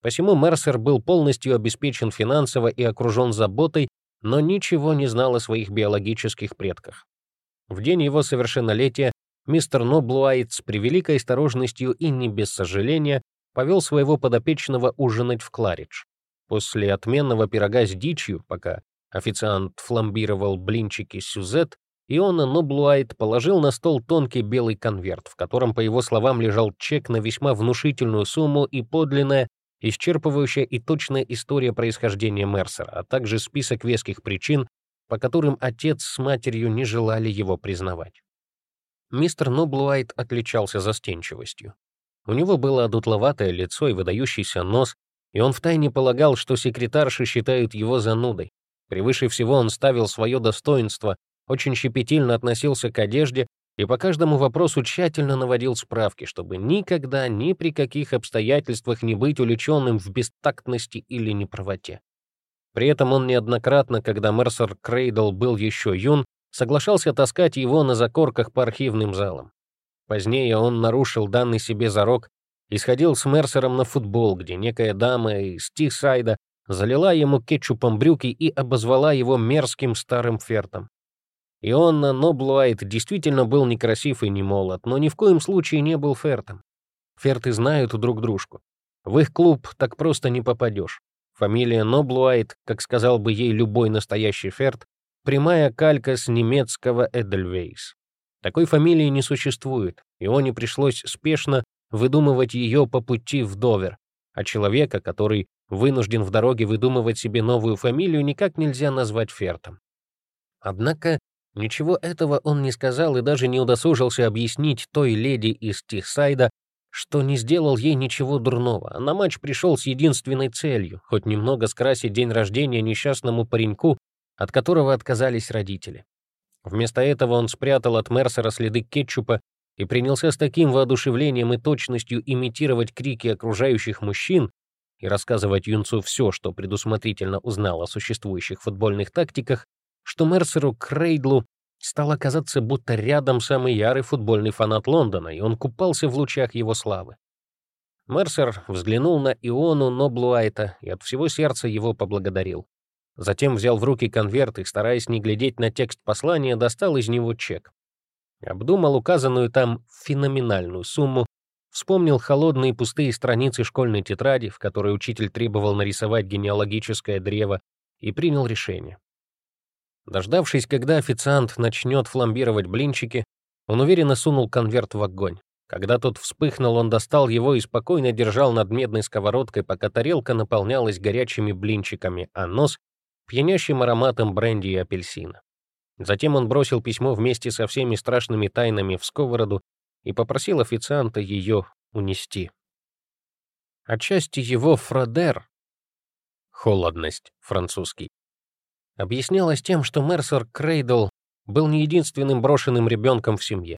Посему Мерсер был полностью обеспечен финансово и окружен заботой, но ничего не знал о своих биологических предках. В день его совершеннолетия мистер Ноблуайт с превеликой осторожностью и не без сожаления повел своего подопечного ужинать в Кларидж. После отменного пирога с дичью, пока официант фламбировал блинчики Сюзет, Иона Ноблуайт положил на стол тонкий белый конверт, в котором, по его словам, лежал чек на весьма внушительную сумму и подлинная исчерпывающая и точная история происхождения Мерсера, а также список веских причин, по которым отец с матерью не желали его признавать. Мистер Ноблуайт отличался застенчивостью. У него было одутловатое лицо и выдающийся нос, и он втайне полагал, что секретарши считают его занудой. Превыше всего он ставил свое достоинство, очень щепетильно относился к одежде и по каждому вопросу тщательно наводил справки, чтобы никогда, ни при каких обстоятельствах не быть увлеченным в бестактности или неправоте. При этом он неоднократно, когда Мерсер Крейдл был еще юн, соглашался таскать его на закорках по архивным залам. Позднее он нарушил данный себе зарок и сходил с Мерсером на футбол, где некая дама из Тихсайда залила ему кетчупом брюки и обозвала его мерзким старым фертом. Ионна Ноблуайт действительно был некрасив и не молод, но ни в коем случае не был фертом. Ферты знают друг дружку. В их клуб так просто не попадешь. Фамилия Ноблуайт, как сказал бы ей любой настоящий ферт, прямая калька с немецкого Эдельвейс. Такой фамилии не существует, и Ионе пришлось спешно выдумывать ее по пути в Довер, а человека, который вынужден в дороге выдумывать себе новую фамилию, никак нельзя назвать фертом. Однако Ничего этого он не сказал и даже не удосужился объяснить той леди из Тихсайда, что не сделал ей ничего дурного, а на матч пришел с единственной целью — хоть немного скрасить день рождения несчастному пареньку, от которого отказались родители. Вместо этого он спрятал от Мерсера следы кетчупа и принялся с таким воодушевлением и точностью имитировать крики окружающих мужчин и рассказывать юнцу все, что предусмотрительно узнал о существующих футбольных тактиках, что Мерсеру Крейдлу стало казаться, будто рядом самый ярый футбольный фанат Лондона, и он купался в лучах его славы. Мерсер взглянул на Иону Ноблуайта и от всего сердца его поблагодарил. Затем взял в руки конверт и, стараясь не глядеть на текст послания, достал из него чек. Обдумал указанную там феноменальную сумму, вспомнил холодные пустые страницы школьной тетради, в которой учитель требовал нарисовать генеалогическое древо, и принял решение. Дождавшись, когда официант начнет фламбировать блинчики, он уверенно сунул конверт в огонь. Когда тот вспыхнул, он достал его и спокойно держал над медной сковородкой, пока тарелка наполнялась горячими блинчиками, а нос — пьянящим ароматом бренди и апельсина. Затем он бросил письмо вместе со всеми страшными тайнами в сковороду и попросил официанта ее унести. Отчасти его фрадер — холодность, французский, объяснялось тем, что Мерсер Крейдл был не единственным брошенным ребенком в семье.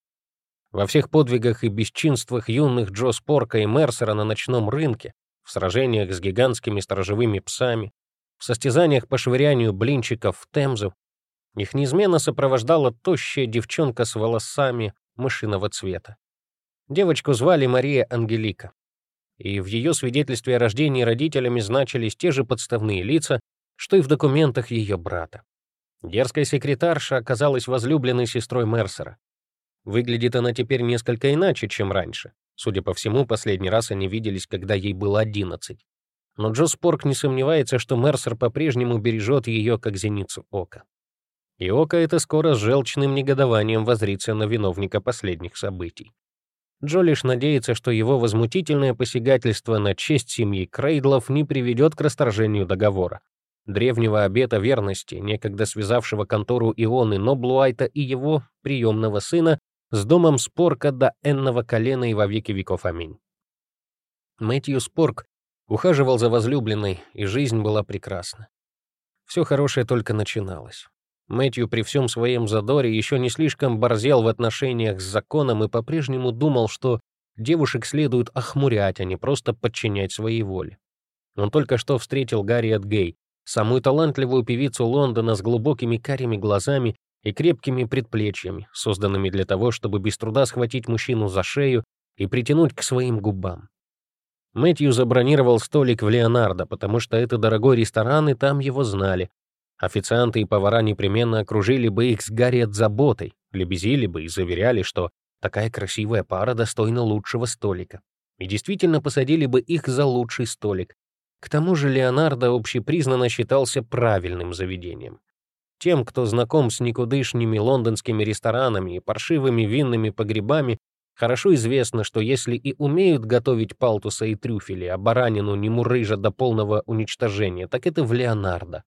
Во всех подвигах и бесчинствах юных Джо Спорка и Мерсера на ночном рынке, в сражениях с гигантскими сторожевыми псами, в состязаниях по швырянию блинчиков в Темзу, их неизменно сопровождала тощая девчонка с волосами мышиного цвета. Девочку звали Мария Ангелика, и в ее свидетельстве о рождении родителями значились те же подставные лица, что и в документах ее брата. Дерзкая секретарша оказалась возлюбленной сестрой Мерсера. Выглядит она теперь несколько иначе, чем раньше. Судя по всему, последний раз они виделись, когда ей было 11. Но Джо Спорк не сомневается, что Мерсер по-прежнему бережет ее как зеницу ока. И око это скоро с желчным негодованием возрится на виновника последних событий. Джо лишь надеется, что его возмутительное посягательство на честь семьи Крейдлов не приведет к расторжению договора. Древнего обета верности, некогда связавшего контору Ионы Ноблуайта и его приемного сына с домом Спорка до энного колена и во веки веков. Аминь. Мэтью Спорк ухаживал за возлюбленной, и жизнь была прекрасна. Все хорошее только начиналось. Мэтью при всем своем задоре еще не слишком борзел в отношениях с законом и по-прежнему думал, что девушек следует охмурять, а не просто подчинять своей воле. Он только что встретил Гарриет Гей, самую талантливую певицу Лондона с глубокими карими глазами и крепкими предплечьями, созданными для того, чтобы без труда схватить мужчину за шею и притянуть к своим губам. Мэтью забронировал столик в Леонардо, потому что это дорогой ресторан, и там его знали, Официанты и повара непременно окружили бы их с Гарриет заботой, лебезили бы и заверяли, что такая красивая пара достойна лучшего столика. И действительно посадили бы их за лучший столик. К тому же Леонардо общепризнанно считался правильным заведением. Тем, кто знаком с никудышними лондонскими ресторанами и паршивыми винными погребами, хорошо известно, что если и умеют готовить палтуса и трюфели, а баранину не мурыжа до полного уничтожения, так это в Леонардо.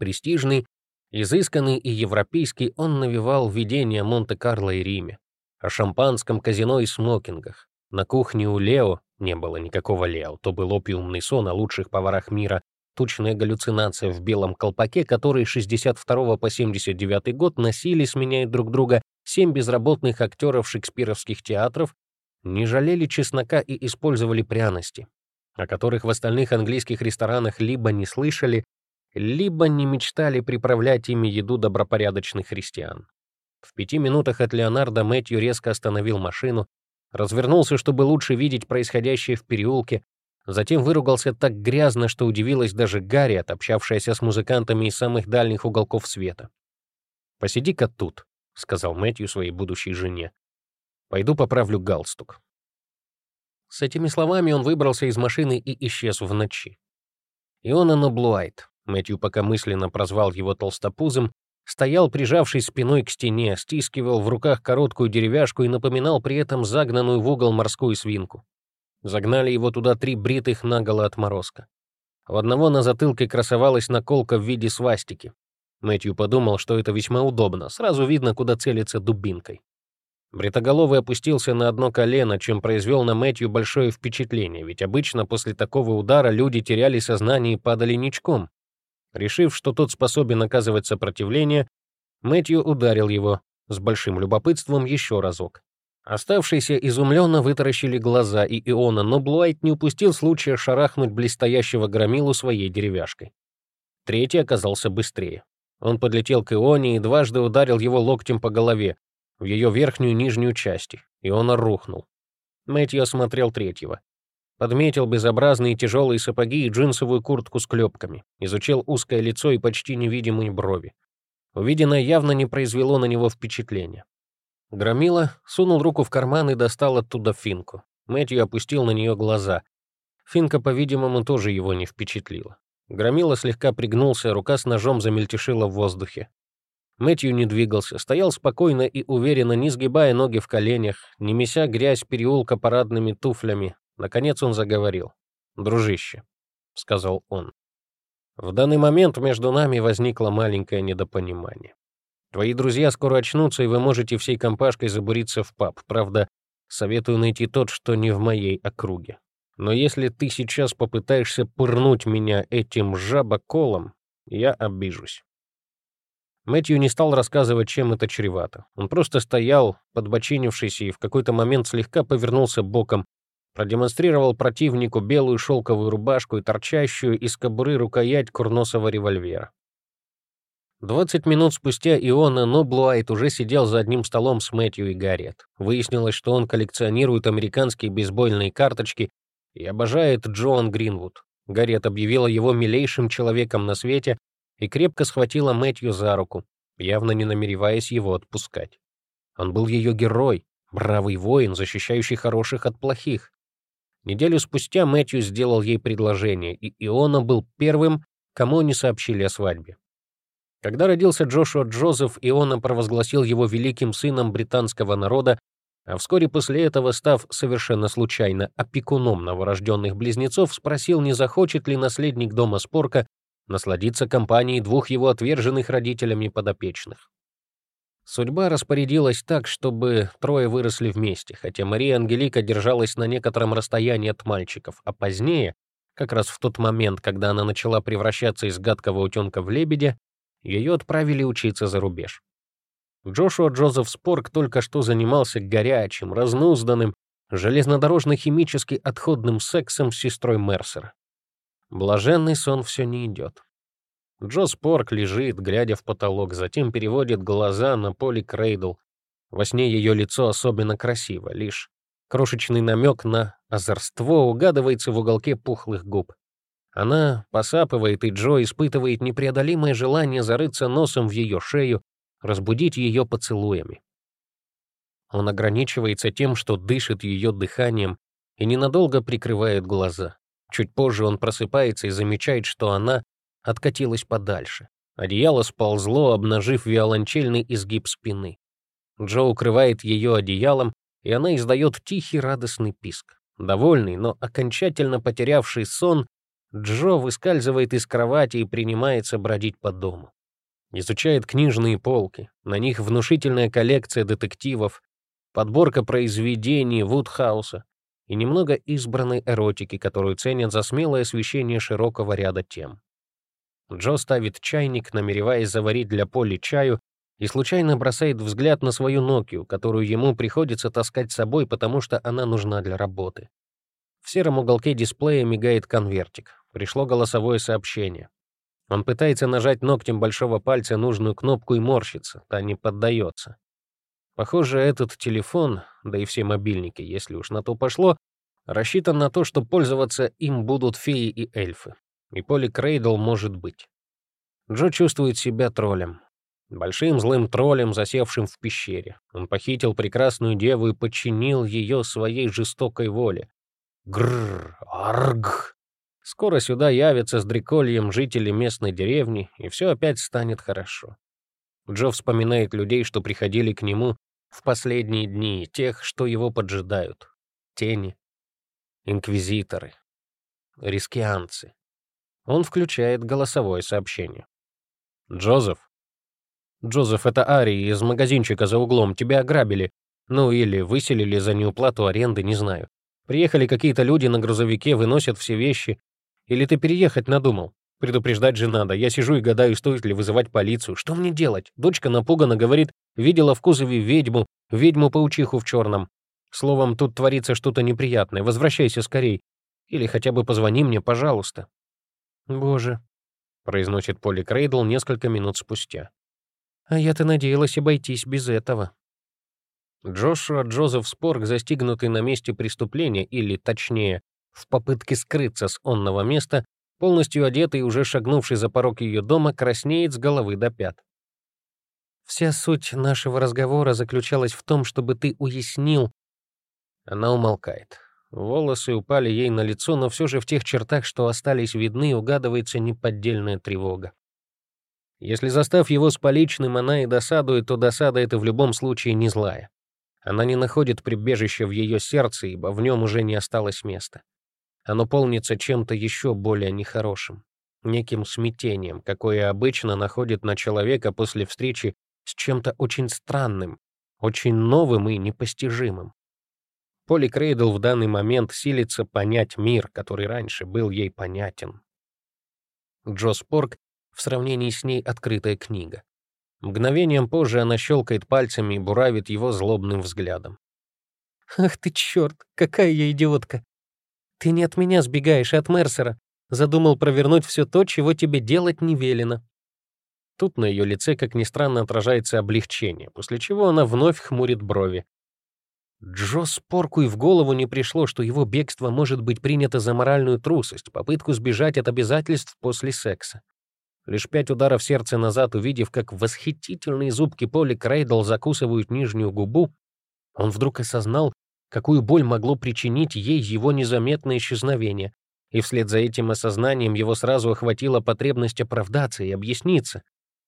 Престижный, изысканный и европейский, он навевал видение Монте-Карло и Риме. О шампанском казино и смокингах. На кухне у Лео не было никакого Лео, то был опиумный сон о лучших поварах мира, тучная галлюцинация в белом колпаке, который 62 по 79 год носили, сменяя друг друга, семь безработных актеров шекспировских театров, не жалели чеснока и использовали пряности, о которых в остальных английских ресторанах либо не слышали, либо не мечтали приправлять ими еду добропорядочных христиан. В пяти минутах от Леонардо Мэтью резко остановил машину, развернулся, чтобы лучше видеть происходящее в переулке, затем выругался так грязно, что удивилась даже Гарри, общавшаяся с музыкантами из самых дальних уголков света. «Посиди-ка тут», — сказал Мэтью своей будущей жене. «Пойду поправлю галстук». С этими словами он выбрался из машины и исчез в ночи. Иона Ноблуайт, Мэтью пока мысленно прозвал его толстопузом, стоял, прижавшись спиной к стене, стискивал в руках короткую деревяшку и напоминал при этом загнанную в угол морскую свинку. Загнали его туда три бритых наголо отморозка. У одного на затылке красовалась наколка в виде свастики. Мэтью подумал, что это весьма удобно, сразу видно, куда целиться дубинкой. Бритоголовый опустился на одно колено, чем произвел на Мэтью большое впечатление, ведь обычно после такого удара люди теряли сознание и падали ничком. Решив, что тот способен оказывать сопротивление, Мэтью ударил его с большим любопытством еще разок. Оставшиеся изумленно вытаращили глаза и Иона, но Блуайт не упустил случая шарахнуть блестящего громилу своей деревяшкой. Третий оказался быстрее. Он подлетел к Ионе и дважды ударил его локтем по голове, в ее верхнюю и нижнюю части, и он рухнул. Мэтью осмотрел третьего. Подметил безобразные тяжелые сапоги и джинсовую куртку с клепками, изучил узкое лицо и почти невидимые брови. Увиденное явно не произвело на него впечатления. Громила сунул руку в карман и достал оттуда финку. Мэтью опустил на нее глаза. Финка, по-видимому, тоже его не впечатлила. Громила слегка пригнулся, рука с ножом замельтешила в воздухе. Мэтью не двигался, стоял спокойно и уверенно, не сгибая ноги в коленях, не меся грязь переулка парадными туфлями. Наконец он заговорил. «Дружище», — сказал он, — «в данный момент между нами возникло маленькое недопонимание. Твои друзья скоро очнутся, и вы можете всей компашкой забуриться в паб. Правда, советую найти тот, что не в моей округе. Но если ты сейчас попытаешься пырнуть меня этим жабоколом, я обижусь. Мэтью не стал рассказывать, чем это чревато. Он просто стоял, подбочинившись, и в какой-то момент слегка повернулся боком, продемонстрировал противнику белую шелковую рубашку и торчащую из кобуры рукоять курносого револьвера. Двадцать минут спустя Иона Ноблуайт уже сидел за одним столом с Мэтью и Гарриет. Выяснилось, что он коллекционирует американские бейсбольные карточки и обожает Джоан Гринвуд. Гарриет объявила его милейшим человеком на свете, и крепко схватила Мэтью за руку, явно не намереваясь его отпускать. Он был ее герой, бравый воин, защищающий хороших от плохих. Неделю спустя Мэтью сделал ей предложение, и Иона был первым, кому они сообщили о свадьбе. Когда родился Джошуа Джозеф, Иона провозгласил его великим сыном британского народа, а вскоре после этого, став совершенно случайно опекуном новорожденных близнецов, спросил, не захочет ли наследник дома Спорка насладиться компанией двух его отверженных родителями подопечных. Судьба распорядилась так, чтобы трое выросли вместе, хотя Мария Ангелика держалась на некотором расстоянии от мальчиков, а позднее, как раз в тот момент, когда она начала превращаться из гадкого утенка в лебедя, ее отправили учиться за рубеж. Джошуа Джозеф Спорк только что занимался горячим, разнузданным, железнодорожно-химически отходным сексом с сестрой Мерсера. Блаженный сон все не идет. Джо Спорк лежит, глядя в потолок, затем переводит глаза на Поли Крейдл. Во сне ее лицо особенно красиво, лишь крошечный намек на озорство угадывается в уголке пухлых губ. Она посапывает, и Джо испытывает непреодолимое желание зарыться носом в ее шею, разбудить ее поцелуями. Он ограничивается тем, что дышит ее дыханием и ненадолго прикрывает глаза. Чуть позже он просыпается и замечает, что она откатилась подальше. Одеяло сползло, обнажив виолончельный изгиб спины. Джо укрывает ее одеялом, и она издает тихий радостный писк. Довольный, но окончательно потерявший сон, Джо выскальзывает из кровати и принимается бродить по дому. Изучает книжные полки, на них внушительная коллекция детективов, подборка произведений Вудхауса, и немного избранной эротики, которую ценят за смелое освещение широкого ряда тем. Джо ставит чайник, намереваясь заварить для Поли чаю, и случайно бросает взгляд на свою Нокию, которую ему приходится таскать с собой, потому что она нужна для работы. В сером уголке дисплея мигает конвертик. Пришло голосовое сообщение. Он пытается нажать ногтем большого пальца нужную кнопку и морщится, та не поддается. Похоже, этот телефон, да и все мобильники, если уж на то пошло, рассчитан на то, что пользоваться им будут феи и эльфы. И Поли Крейдл может быть. Джо чувствует себя троллем. Большим злым троллем, засевшим в пещере. Он похитил прекрасную деву и подчинил ее своей жестокой воле. Гррр, арг. Скоро сюда явятся с дрекольем жители местной деревни, и все опять станет хорошо. Джо вспоминает людей, что приходили к нему в последние дни, тех, что его поджидают. Тени, инквизиторы, рискианцы. Он включает голосовое сообщение. «Джозеф, Джозеф, это Ари из магазинчика за углом. Тебя ограбили. Ну или выселили за неуплату аренды, не знаю. Приехали какие-то люди на грузовике, выносят все вещи. Или ты переехать надумал? Предупреждать же надо. Я сижу и гадаю, стоит ли вызывать полицию. Что мне делать? Дочка напуганно говорит, видела в кузове ведьму, ведьму-паучиху в черном. Словом, тут творится что-то неприятное. Возвращайся скорей. Или хотя бы позвони мне, пожалуйста. Боже, произносит Полли Крейдл несколько минут спустя. А я-то надеялась обойтись без этого. Джошуа Джозеф Спорг, застигнутый на месте преступления, или, точнее, в попытке скрыться с онного места, полностью одетый и уже шагнувший за порог ее дома, краснеет с головы до пят. «Вся суть нашего разговора заключалась в том, чтобы ты уяснил...» Она умолкает. Волосы упали ей на лицо, но все же в тех чертах, что остались видны, угадывается неподдельная тревога. Если застав его с поличным, она и досадует, то досада это в любом случае не злая. Она не находит прибежища в ее сердце, ибо в нем уже не осталось места. Оно полнится чем-то еще более нехорошим, неким смятением, какое обычно находит на человека после встречи с чем-то очень странным, очень новым и непостижимым. Поли Крейдл в данный момент силится понять мир, который раньше был ей понятен. Джо Спорг в сравнении с ней открытая книга. Мгновением позже она щелкает пальцами и буравит его злобным взглядом. «Ах ты черт, какая я идиотка! Ты не от меня сбегаешь, а от Мерсера. Задумал провернуть все то, чего тебе делать не велено». Тут на ее лице, как ни странно, отражается облегчение, после чего она вновь хмурит брови. Джо Спорку и в голову не пришло, что его бегство может быть принято за моральную трусость, попытку сбежать от обязательств после секса. Лишь пять ударов сердца назад, увидев, как восхитительные зубки Поли Крейдл закусывают нижнюю губу, он вдруг осознал, какую боль могло причинить ей его незаметное исчезновение, и вслед за этим осознанием его сразу охватила потребность оправдаться и объясниться.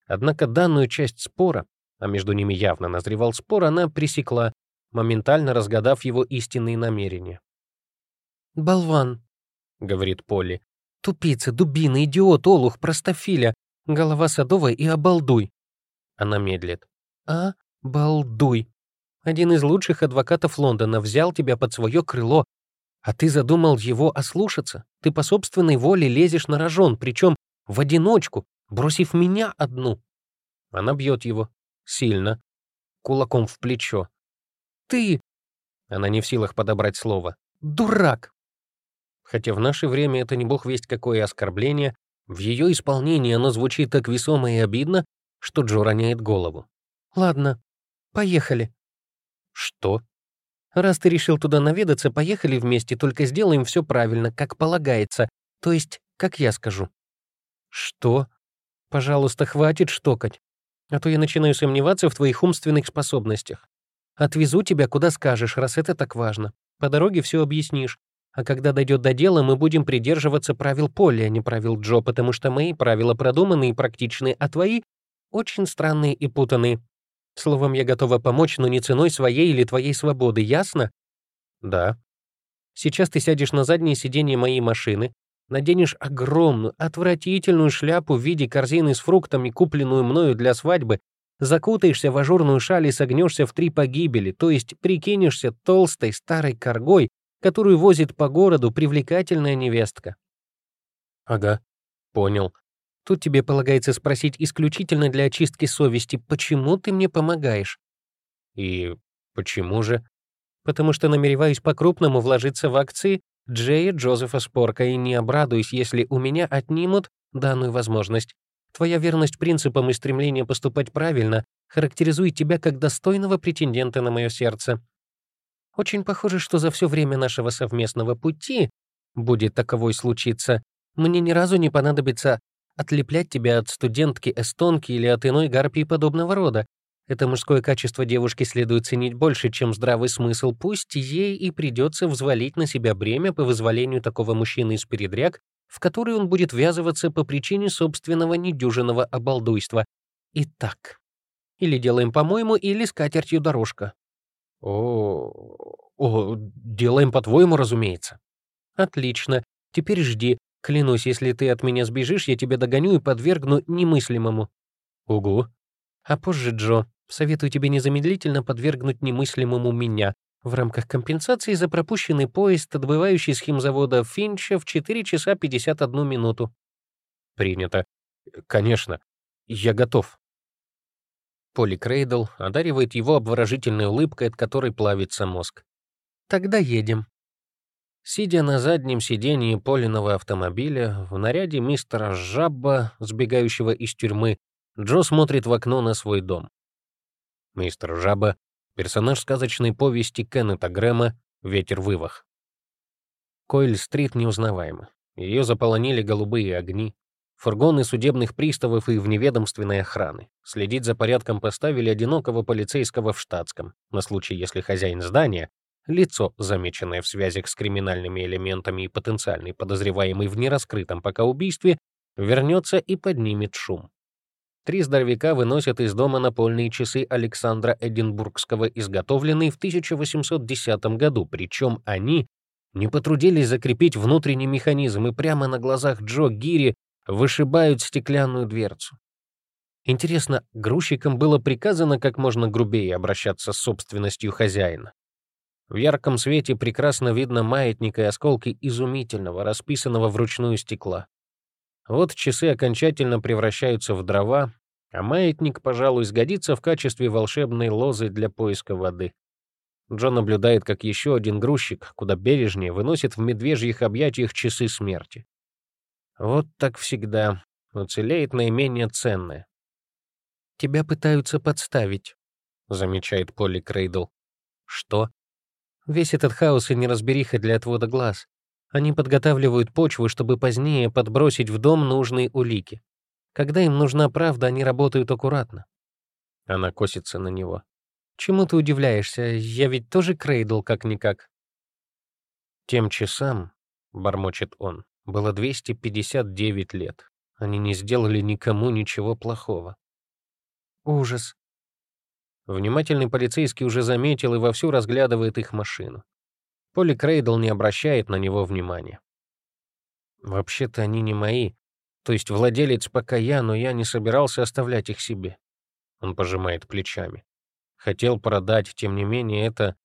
Однако данную часть спора, а между ними явно назревал спор, она пресекла, моментально разгадав его истинные намерения. «Болван», — говорит Полли, Тупица, дубина, идиот, олух, простофиля, голова садовая и обалдуй. Она медлит. А, балдуй. Один из лучших адвокатов Лондона взял тебя под свое крыло, а ты задумал его ослушаться. Ты по собственной воле лезешь на рожон, причем в одиночку, бросив меня одну. Она бьет его. Сильно. Кулаком в плечо. Ты... Она не в силах подобрать слово. Дурак хотя в наше время это не бог весть какое оскорбление, в ее исполнении оно звучит так весомо и обидно, что Джо роняет голову. «Ладно, поехали». «Что?» «Раз ты решил туда наведаться, поехали вместе, только сделаем все правильно, как полагается, то есть, как я скажу». «Что?» «Пожалуйста, хватит штокать, а то я начинаю сомневаться в твоих умственных способностях. Отвезу тебя куда скажешь, раз это так важно. По дороге все объяснишь. А когда дойдет до дела, мы будем придерживаться правил Полли, а не правил Джо, потому что мои правила продуманные и практичные, а твои — очень странные и путанные. Словом, я готова помочь, но не ценой своей или твоей свободы, ясно? Да. Сейчас ты сядешь на заднее сиденье моей машины, наденешь огромную, отвратительную шляпу в виде корзины с фруктами, купленную мною для свадьбы, закутаешься в ажурную шаль и согнешься в три погибели, то есть прикинешься толстой старой коргой, которую возит по городу привлекательная невестка. Ага, понял. Тут тебе полагается спросить исключительно для очистки совести, почему ты мне помогаешь? И почему же? Потому что намереваюсь по-крупному вложиться в акции Джея Джозефа Спорка и не обрадуюсь, если у меня отнимут данную возможность. Твоя верность принципам и стремление поступать правильно характеризует тебя как достойного претендента на мое сердце. Очень похоже, что за все время нашего совместного пути, будет таковой случиться, мне ни разу не понадобится отлеплять тебя от студентки-эстонки или от иной гарпии подобного рода. Это мужское качество девушки следует ценить больше, чем здравый смысл, пусть ей и придется взвалить на себя бремя по вызволению такого мужчины из передряг, в который он будет ввязываться по причине собственного недюжинного обалдуйства. Итак, или делаем по-моему, или скатертью дорожка. О, о, делаем по-твоему, разумеется. Отлично. Теперь жди. Клянусь, если ты от меня сбежишь, я тебя догоню и подвергну немыслимому. Угу. А позже, Джо, советую тебе незамедлительно подвергнуть немыслимому меня в рамках компенсации за пропущенный поезд, отбывающий с химзавода Финча в 4 часа 51 минуту. Принято. Конечно. Я готов. Поли Крейдл одаривает его обворожительной улыбкой, от которой плавится мозг. «Тогда едем». Сидя на заднем сидении Полиного автомобиля, в наряде мистера Жабба, сбегающего из тюрьмы, Джо смотрит в окно на свой дом. Мистер Жаба — персонаж сказочной повести Кеннета Грэма «Ветер вывах». Койль-стрит неузнаваема. Ее заполонили голубые огни, фургоны судебных приставов и вневедомственной охраны. Следить за порядком поставили одинокого полицейского в штатском, на случай, если хозяин здания, лицо, замеченное в связях с криминальными элементами и потенциальный подозреваемый в нераскрытом пока убийстве, вернется и поднимет шум. Три здоровяка выносят из дома напольные часы Александра Эдинбургского, изготовленные в 1810 году, причем они не потрудились закрепить внутренний механизм и прямо на глазах Джо Гири вышибают стеклянную дверцу. Интересно, грузчикам было приказано как можно грубее обращаться с собственностью хозяина. В ярком свете прекрасно видно маятник и осколки изумительного, расписанного вручную стекла. Вот часы окончательно превращаются в дрова, а маятник, пожалуй, сгодится в качестве волшебной лозы для поиска воды. Джон наблюдает, как еще один грузчик, куда бережнее, выносит в медвежьих объятиях часы смерти. Вот так всегда. Уцелеет наименее ценное. «Тебя пытаются подставить», — замечает Полли Крейдл. «Что?» «Весь этот хаос и неразбериха для отвода глаз. Они подготавливают почву, чтобы позднее подбросить в дом нужные улики. Когда им нужна правда, они работают аккуратно». Она косится на него. «Чему ты удивляешься? Я ведь тоже Крейдл как-никак». «Тем часам», — бормочет он, было 259 лет. Они не сделали никому ничего плохого. Ужас. Внимательный полицейский уже заметил и вовсю разглядывает их машину. Поли Крейдл не обращает на него внимания. «Вообще-то они не мои. То есть владелец пока я, но я не собирался оставлять их себе». Он пожимает плечами. Хотел продать, тем не менее, это...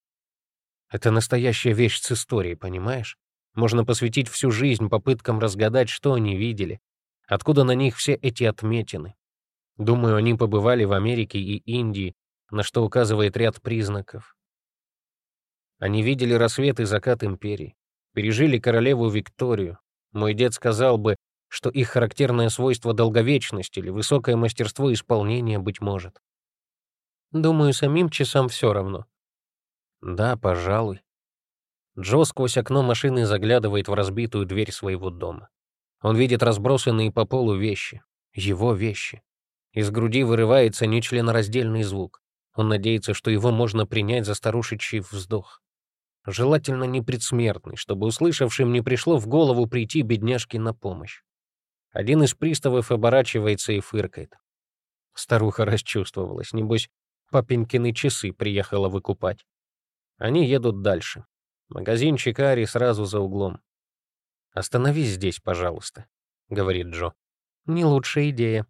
Это настоящая вещь с историей, понимаешь? Можно посвятить всю жизнь попыткам разгадать, что они видели, откуда на них все эти отметины. Думаю, они побывали в Америке и Индии, на что указывает ряд признаков. Они видели рассвет и закат империи, пережили королеву Викторию. Мой дед сказал бы, что их характерное свойство — долговечность или высокое мастерство исполнения, быть может. Думаю, самим часам все равно. Да, пожалуй. Джо сквозь окно машины заглядывает в разбитую дверь своего дома. Он видит разбросанные по полу вещи. Его вещи. Из груди вырывается нечленораздельный звук. Он надеется, что его можно принять за старушечий вздох. Желательно не предсмертный, чтобы услышавшим не пришло в голову прийти бедняжке на помощь. Один из приставов оборачивается и фыркает. Старуха расчувствовалась, небось, папенькины часы приехала выкупать. Они едут дальше. Магазинчик Ари сразу за углом. «Остановись здесь, пожалуйста», — говорит Джо. «Не лучшая идея».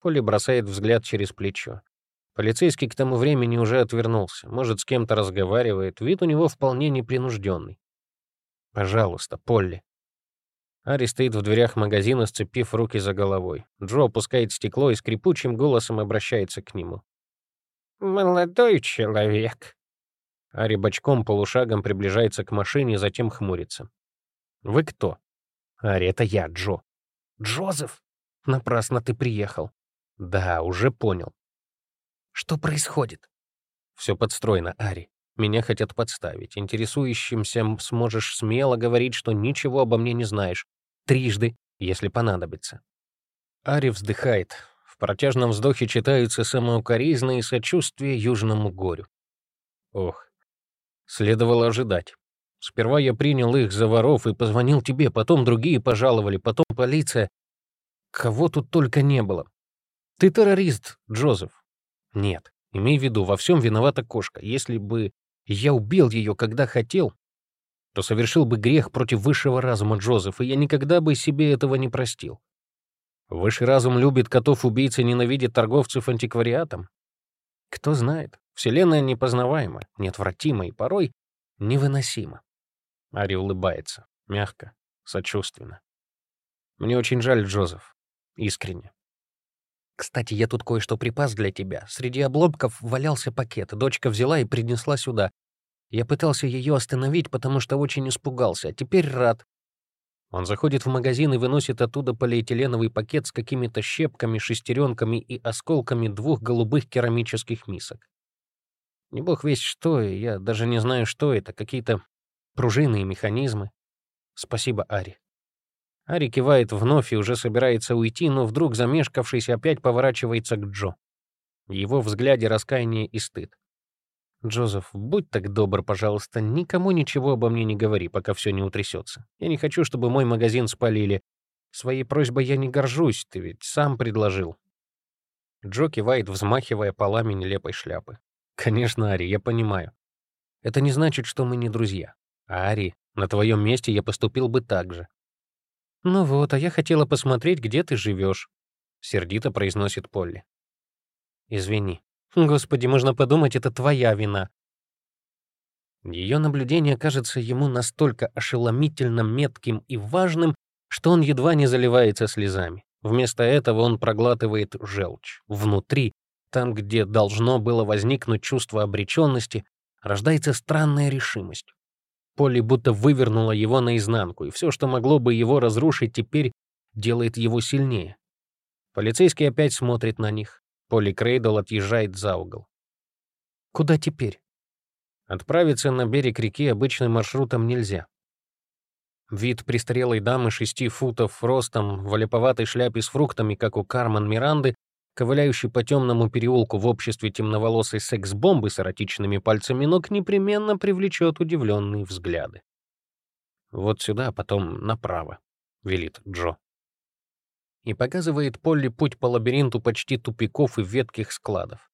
Поли бросает взгляд через плечо. Полицейский к тому времени уже отвернулся. Может, с кем-то разговаривает. Вид у него вполне непринужденный. «Пожалуйста, Полли». Ари стоит в дверях магазина, сцепив руки за головой. Джо опускает стекло и скрипучим голосом обращается к нему. «Молодой человек, Ари бочком полушагом приближается к машине, затем хмурится. «Вы кто?» «Ари, это я, Джо». «Джозеф?» «Напрасно ты приехал». «Да, уже понял». «Что происходит?» «Все подстроено, Ари. Меня хотят подставить. Интересующимся сможешь смело говорить, что ничего обо мне не знаешь. Трижды, если понадобится». Ари вздыхает. В протяжном вздохе читаются самоукоризны и сочувствие Южному горю. Ох, Следовало ожидать. Сперва я принял их за воров и позвонил тебе, потом другие пожаловали, потом полиция. Кого тут только не было. Ты террорист, Джозеф. Нет, имей в виду, во всем виновата кошка. Если бы я убил ее, когда хотел, то совершил бы грех против высшего разума Джозеф, и я никогда бы себе этого не простил. Высший разум любит котов-убийц и ненавидит торговцев антиквариатом? Кто знает, Вселенная непознаваема, неотвратима и порой невыносима. Ари улыбается, мягко, сочувственно. Мне очень жаль, Джозеф. Искренне. Кстати, я тут кое-что припас для тебя. Среди обломков валялся пакет. Дочка взяла и принесла сюда. Я пытался ее остановить, потому что очень испугался. А теперь рад. Он заходит в магазин и выносит оттуда полиэтиленовый пакет с какими-то щепками, шестеренками и осколками двух голубых керамических мисок. Не бог весь что, я даже не знаю, что это, какие-то пружины и механизмы. Спасибо, Ари. Ари кивает вновь и уже собирается уйти, но вдруг, замешкавшись, опять поворачивается к Джо. В его взгляде раскаяние и стыд. «Джозеф, будь так добр, пожалуйста, никому ничего обо мне не говори, пока все не утрясется. Я не хочу, чтобы мой магазин спалили. Своей просьбой я не горжусь, ты ведь сам предложил». Джо кивает, взмахивая полами нелепой шляпы. «Конечно, Ари, я понимаю. Это не значит, что мы не друзья. А, Ари, на твоем месте я поступил бы так же». «Ну вот, а я хотела посмотреть, где ты живешь», — сердито произносит Полли. «Извини, Господи, можно подумать, это твоя вина. Ее наблюдение кажется ему настолько ошеломительно метким и важным, что он едва не заливается слезами. Вместо этого он проглатывает желчь. Внутри, там, где должно было возникнуть чувство обреченности, рождается странная решимость. Полли будто вывернула его наизнанку, и все, что могло бы его разрушить, теперь делает его сильнее. Полицейский опять смотрит на них. Полли Крейдл отъезжает за угол. Куда теперь? Отправиться на берег реки обычным маршрутом нельзя. Вид престарелой дамы шести футов ростом, в олиповатой шляпе с фруктами, как у Кармен Миранды, ковыляющей по темному переулку в обществе темноволосой секс-бомбы с эротичными пальцами ног, непременно привлечет удивленные взгляды. «Вот сюда, а потом направо», — велит Джо и показывает Полли путь по лабиринту почти тупиков и ветких складов.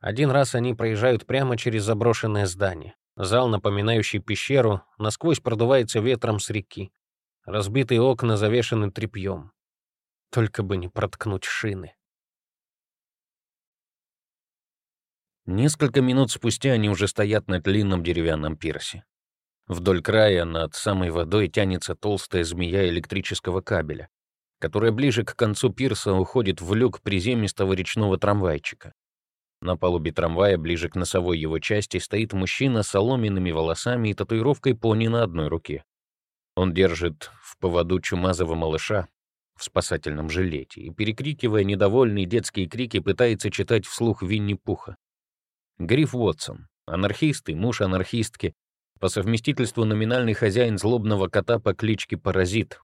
Один раз они проезжают прямо через заброшенное здание. Зал, напоминающий пещеру, насквозь продувается ветром с реки. Разбитые окна завешены тряпьем. Только бы не проткнуть шины. Несколько минут спустя они уже стоят на длинном деревянном пирсе. Вдоль края над самой водой тянется толстая змея электрического кабеля которая ближе к концу пирса уходит в люк приземистого речного трамвайчика. На палубе трамвая, ближе к носовой его части, стоит мужчина с соломенными волосами и татуировкой пони на одной руке. Он держит в поводу чумазого малыша в спасательном жилете и, перекрикивая недовольные детские крики, пытается читать вслух Винни-Пуха. Гриф Уотсон, анархист и муж анархистки, по совместительству номинальный хозяин злобного кота по кличке Паразит,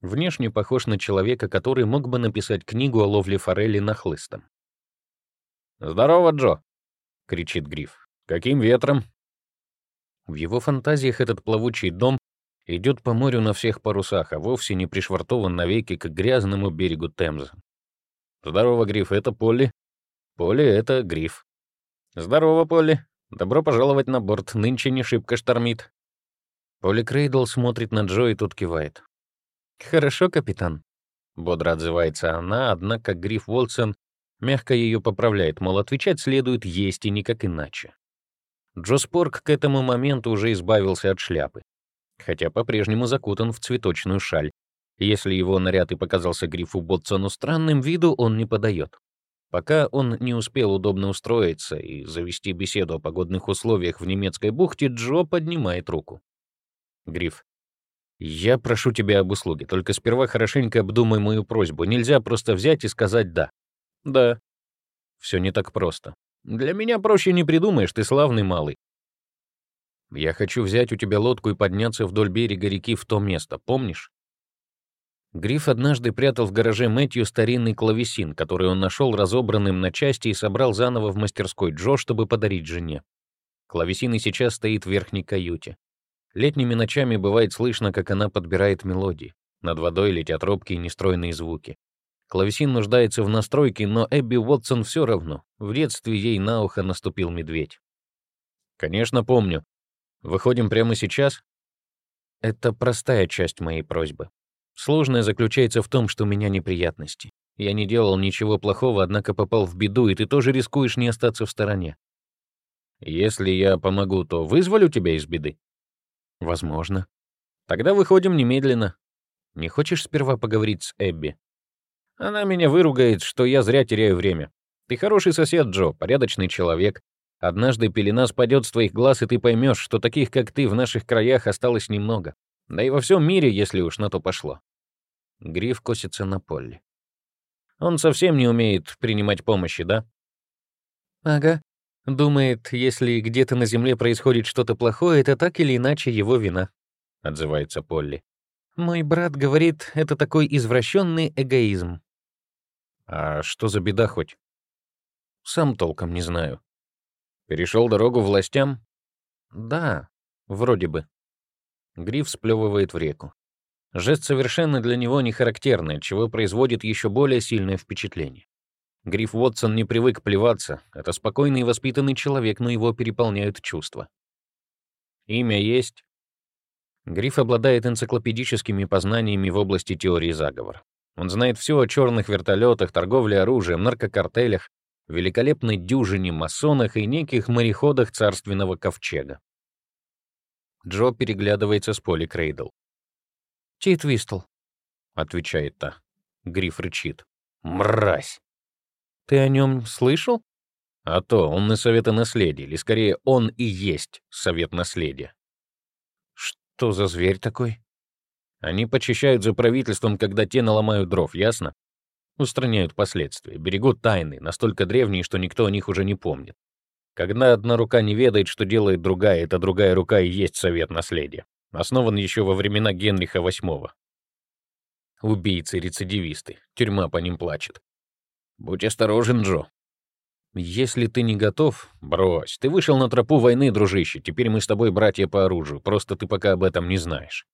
Внешне похож на человека, который мог бы написать книгу о ловле форели нахлыстом. «Здорово, Джо!» — кричит Гриф. «Каким ветром?» В его фантазиях этот плавучий дом идет по морю на всех парусах, а вовсе не пришвартован навеки к грязному берегу Темзы. «Здорово, Гриф, это Полли». «Полли — это Гриф». «Здорово, Полли. Добро пожаловать на борт, нынче не шибко штормит». Полли Крейдл смотрит на Джо и тут кивает. «Хорошо, капитан», — бодро отзывается она, однако Гриф Волсон мягко ее поправляет, мол, отвечать следует есть и никак иначе. Джо Спорк к этому моменту уже избавился от шляпы, хотя по-прежнему закутан в цветочную шаль. Если его наряд и показался Грифу Ботсону странным, виду он не подает. Пока он не успел удобно устроиться и завести беседу о погодных условиях в немецкой бухте, Джо поднимает руку. Гриф. «Я прошу тебя об услуге, только сперва хорошенько обдумай мою просьбу. Нельзя просто взять и сказать «да». «Да». Все не так просто. Для меня проще не придумаешь, ты славный малый. Я хочу взять у тебя лодку и подняться вдоль берега реки в то место, помнишь? Гриф однажды прятал в гараже Мэтью старинный клавесин, который он нашел разобранным на части и собрал заново в мастерской Джо, чтобы подарить жене. Клавесин и сейчас стоит в верхней каюте. Летними ночами бывает слышно, как она подбирает мелодии. Над водой летят робкие нестройные звуки. Клавесин нуждается в настройке, но Эбби Уотсон все равно. В детстве ей на ухо наступил медведь. «Конечно, помню. Выходим прямо сейчас?» Это простая часть моей просьбы. Сложное заключается в том, что у меня неприятности. Я не делал ничего плохого, однако попал в беду, и ты тоже рискуешь не остаться в стороне. Если я помогу, то вызволю тебя из беды? Возможно. Тогда выходим немедленно. Не хочешь сперва поговорить с Эбби? Она меня выругает, что я зря теряю время. Ты хороший сосед, Джо, порядочный человек. Однажды пелена спадет с твоих глаз, и ты поймешь, что таких, как ты, в наших краях осталось немного. Да и во всем мире, если уж на то пошло. Гриф косится на Полли. Он совсем не умеет принимать помощи, да? Ага. Думает, если где-то на земле происходит что-то плохое, это так или иначе его вина, отзывается Полли. Мой брат говорит, это такой извращенный эгоизм. А что за беда хоть? Сам толком не знаю. Перешел дорогу властям? Да, вроде бы. Гриф сплевывает в реку. Жест совершенно для него не характерный, чего производит еще более сильное впечатление. Гриф Уотсон не привык плеваться. Это спокойный и воспитанный человек, но его переполняют чувства. Имя есть. Гриф обладает энциклопедическими познаниями в области теории заговора. Он знает все о черных вертолетах, торговле оружием, наркокартелях, великолепной дюжине масонах и неких мореходах царственного ковчега. Джо переглядывается с Поли Крейдл. «Тит Вистл», — отвечает та. Гриф рычит. «Мразь!» Ты о нем слышал? А то, он на совет о наследии, или скорее, он и есть совет наследия. Что за зверь такой? Они почищают за правительством, когда те наломают дров, ясно? Устраняют последствия, берегут тайны, настолько древние, что никто о них уже не помнит. Когда одна рука не ведает, что делает другая, эта другая рука и есть совет наследия. Основан еще во времена Генриха VIII. Убийцы-рецидивисты, тюрьма по ним плачет. Будь осторожен, Джо. Если ты не готов, брось. Ты вышел на тропу войны, дружище. Теперь мы с тобой братья по оружию. Просто ты пока об этом не знаешь.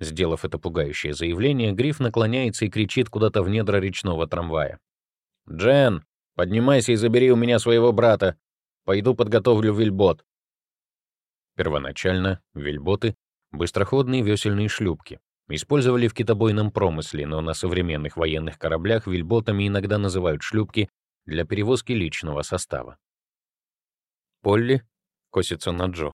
Сделав это пугающее заявление, Гриф наклоняется и кричит куда-то в недра речного трамвая. «Джен, поднимайся и забери у меня своего брата. Пойду подготовлю вельбот». Первоначально вельботы — быстроходные весельные шлюпки, Использовали в китобойном промысле, но на современных военных кораблях вильботами иногда называют шлюпки для перевозки личного состава. Полли косится на Джо.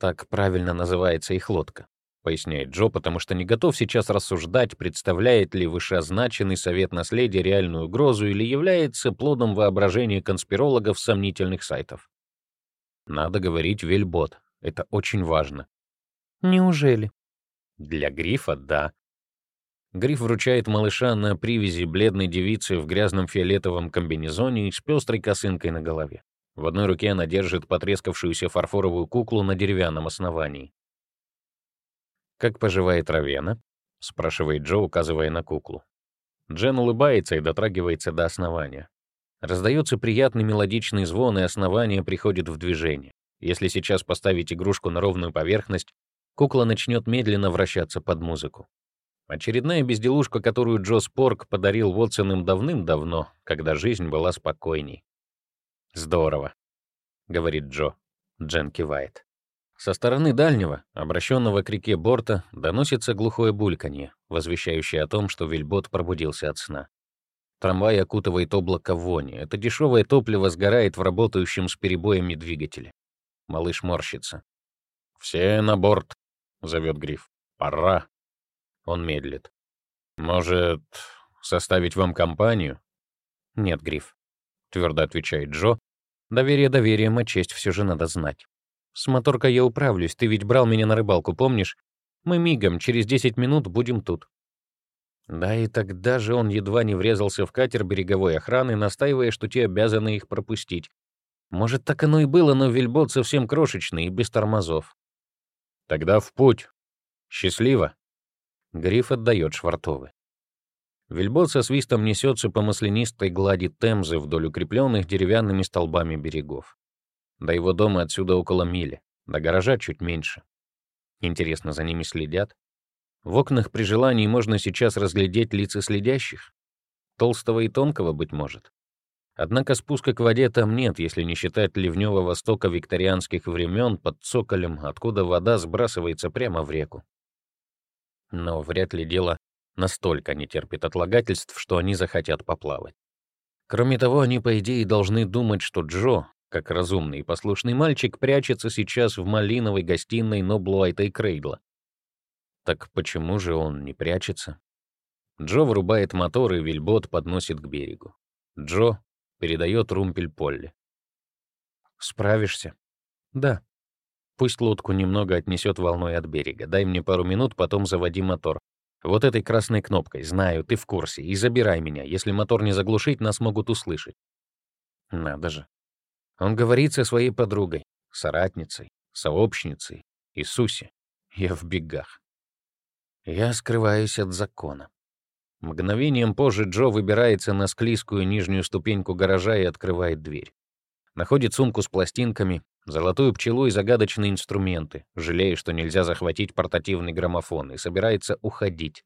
Так правильно называется их лодка, поясняет Джо, потому что не готов сейчас рассуждать, представляет ли вышеозначенный совет наследия реальную угрозу или является плодом воображения конспирологов сомнительных сайтов. Надо говорить вельбот, это очень важно. Неужели? Для Грифа — да. Гриф вручает малыша на привязи бледной девицы в грязном фиолетовом комбинезоне и с пестрой косынкой на голове. В одной руке она держит потрескавшуюся фарфоровую куклу на деревянном основании. «Как поживает Равена?» — спрашивает Джо, указывая на куклу. Джен улыбается и дотрагивается до основания. Раздается приятный мелодичный звон, и основание приходит в движение. Если сейчас поставить игрушку на ровную поверхность, кукла начнет медленно вращаться под музыку. Очередная безделушка, которую Джо Спорк подарил Вотсон им давным-давно, когда жизнь была спокойней. «Здорово», — говорит Джо. Джен кивает. Со стороны дальнего, обращенного к реке борта, доносится глухое бульканье, возвещающее о том, что вельбот пробудился от сна. Трамвай окутывает облако вони. Это дешевое топливо сгорает в работающем с перебоями двигателе. Малыш морщится. «Все на борт», — зовет Гриф. «Пора». Он медлит. «Может, составить вам компанию?» «Нет, Гриф», — твердо отвечает Джо. «Доверие доверием, а честь все же надо знать. С моторкой я управлюсь, ты ведь брал меня на рыбалку, помнишь? Мы мигом, через 10 минут будем тут». Да и тогда же он едва не врезался в катер береговой охраны, настаивая, что те обязаны их пропустить. Может, так оно и было, но вельбот совсем крошечный и без тормозов. Тогда в путь. Счастливо. Гриф отдает швартовы. Вельбот со свистом несется по маслянистой глади Темзы вдоль укрепленных деревянными столбами берегов. До его дома отсюда около мили, до гаража чуть меньше. Интересно, за ними следят? В окнах при желании можно сейчас разглядеть лица следящих. Толстого и тонкого, быть может. Однако спуска к воде там нет, если не считать ливневого стока викторианских времен под цоколем, откуда вода сбрасывается прямо в реку. Но вряд ли дело настолько не терпит отлагательств, что они захотят поплавать. Кроме того, они, по идее, должны думать, что Джо, как разумный и послушный мальчик, прячется сейчас в малиновой гостиной Ноблуайта и Крейдла. Так почему же он не прячется? Джо врубает мотор, и вельбот подносит к берегу. Джо передает румпель Полли. «Справишься?» «Да». «Пусть лодку немного отнесет волной от берега. Дай мне пару минут, потом заводи мотор. Вот этой красной кнопкой. Знаю, ты в курсе. И забирай меня. Если мотор не заглушить, нас могут услышать». Надо же. Он говорит со своей подругой, соратницей, сообщницей, Иисусе. Я в бегах. Я скрываюсь от закона. Мгновением позже Джо выбирается на склизкую нижнюю ступеньку гаража и открывает дверь. Находит сумку с пластинками, золотую пчелу и загадочные инструменты, жалея, что нельзя захватить портативный граммофон, и собирается уходить.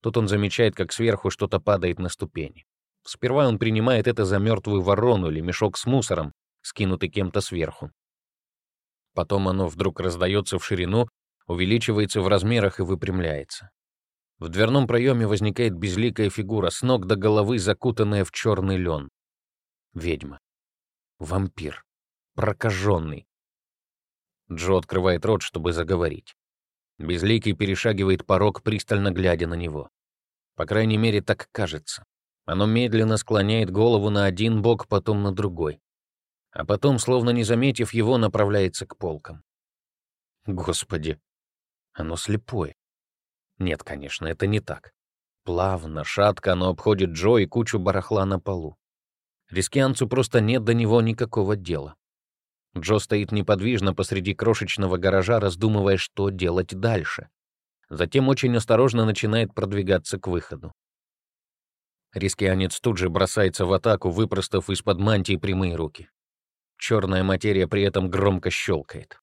Тут он замечает, как сверху что-то падает на ступени. Сперва он принимает это за мертвую ворону или мешок с мусором, скинутый кем-то сверху. Потом оно вдруг раздается в ширину, увеличивается в размерах и выпрямляется. В дверном проеме возникает безликая фигура, с ног до головы закутанная в черный лен. Ведьма. Вампир. Прокаженный. Джо открывает рот, чтобы заговорить. Безликий перешагивает порог, пристально глядя на него. По крайней мере, так кажется. Оно медленно склоняет голову на один бок, потом на другой. А потом, словно не заметив его, направляется к полкам. Господи, оно слепое. Нет, конечно, это не так. Плавно, шатко оно обходит Джо и кучу барахла на полу. Рискианцу просто нет до него никакого дела. Джо стоит неподвижно посреди крошечного гаража, раздумывая, что делать дальше. Затем очень осторожно начинает продвигаться к выходу. Рискианец тут же бросается в атаку, выпростав из-под мантии прямые руки. Черная материя при этом громко щелкает.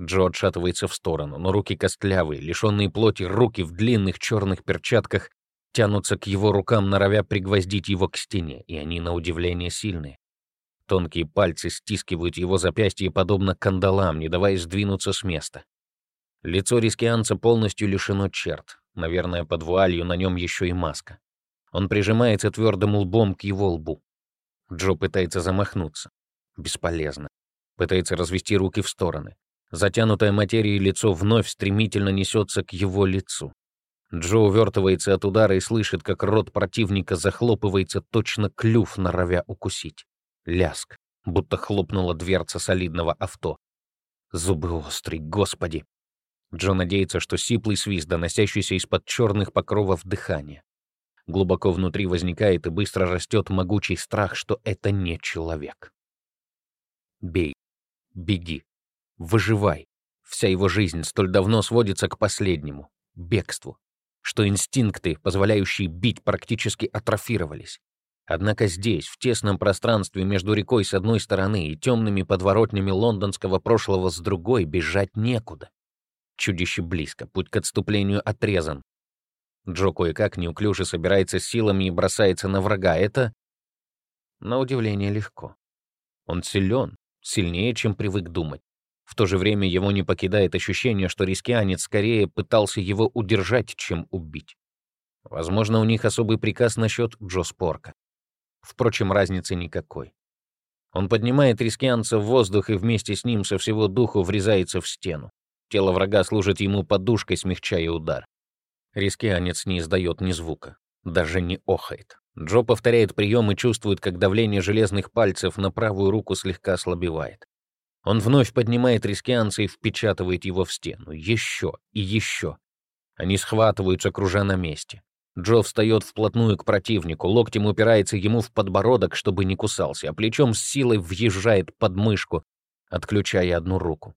Джо отшатывается в сторону, но руки костлявые, лишенные плоти руки в длинных черных перчатках тянутся к его рукам, норовя пригвоздить его к стене, и они, на удивление, сильные. Тонкие пальцы стискивают его запястье подобно кандалам, не давая сдвинуться с места. Лицо рискианца полностью лишено черт. Наверное, под вуалью на нем еще и маска. Он прижимается твердым лбом к его лбу. Джо пытается замахнуться. Бесполезно. Пытается развести руки в стороны. Затянутое материей лицо вновь стремительно несется к его лицу. Джо увертывается от удара и слышит, как рот противника захлопывается точно клюв, норовя укусить. Ляск, будто хлопнула дверца солидного авто. Зубы острые, господи. Джо надеется, что сиплый свист, доносящийся из-под черных покровов дыхания. Глубоко внутри возникает и быстро растет могучий страх, что это не человек. Бей, беги, выживай. Вся его жизнь столь давно сводится к последнему — бегству, что инстинкты, позволяющие бить, практически атрофировались. Однако здесь, в тесном пространстве между рекой с одной стороны и темными подворотнями лондонского прошлого с другой, бежать некуда. Чудище близко, путь к отступлению отрезан. Джо кое-как неуклюже собирается силами и бросается на врага. Это, на удивление, легко. Он силен, сильнее, чем привык думать. В то же время его не покидает ощущение, что рискианец скорее пытался его удержать, чем убить. Возможно, у них особый приказ насчет Джо Спорка. Впрочем, разницы никакой. Он поднимает рискианца в воздух и вместе с ним со всего духу врезается в стену. Тело врага служит ему подушкой, смягчая удар. Рискианец не издает ни звука, даже не охает. Джо повторяет прием и чувствует, как давление железных пальцев на правую руку слегка ослабевает. Он вновь поднимает рискианца и впечатывает его в стену. Еще и еще. Они схватываются, кружа на месте. Джо встает вплотную к противнику, локтем упирается ему в подбородок, чтобы не кусался, а плечом с силой въезжает под мышку, отключая одну руку.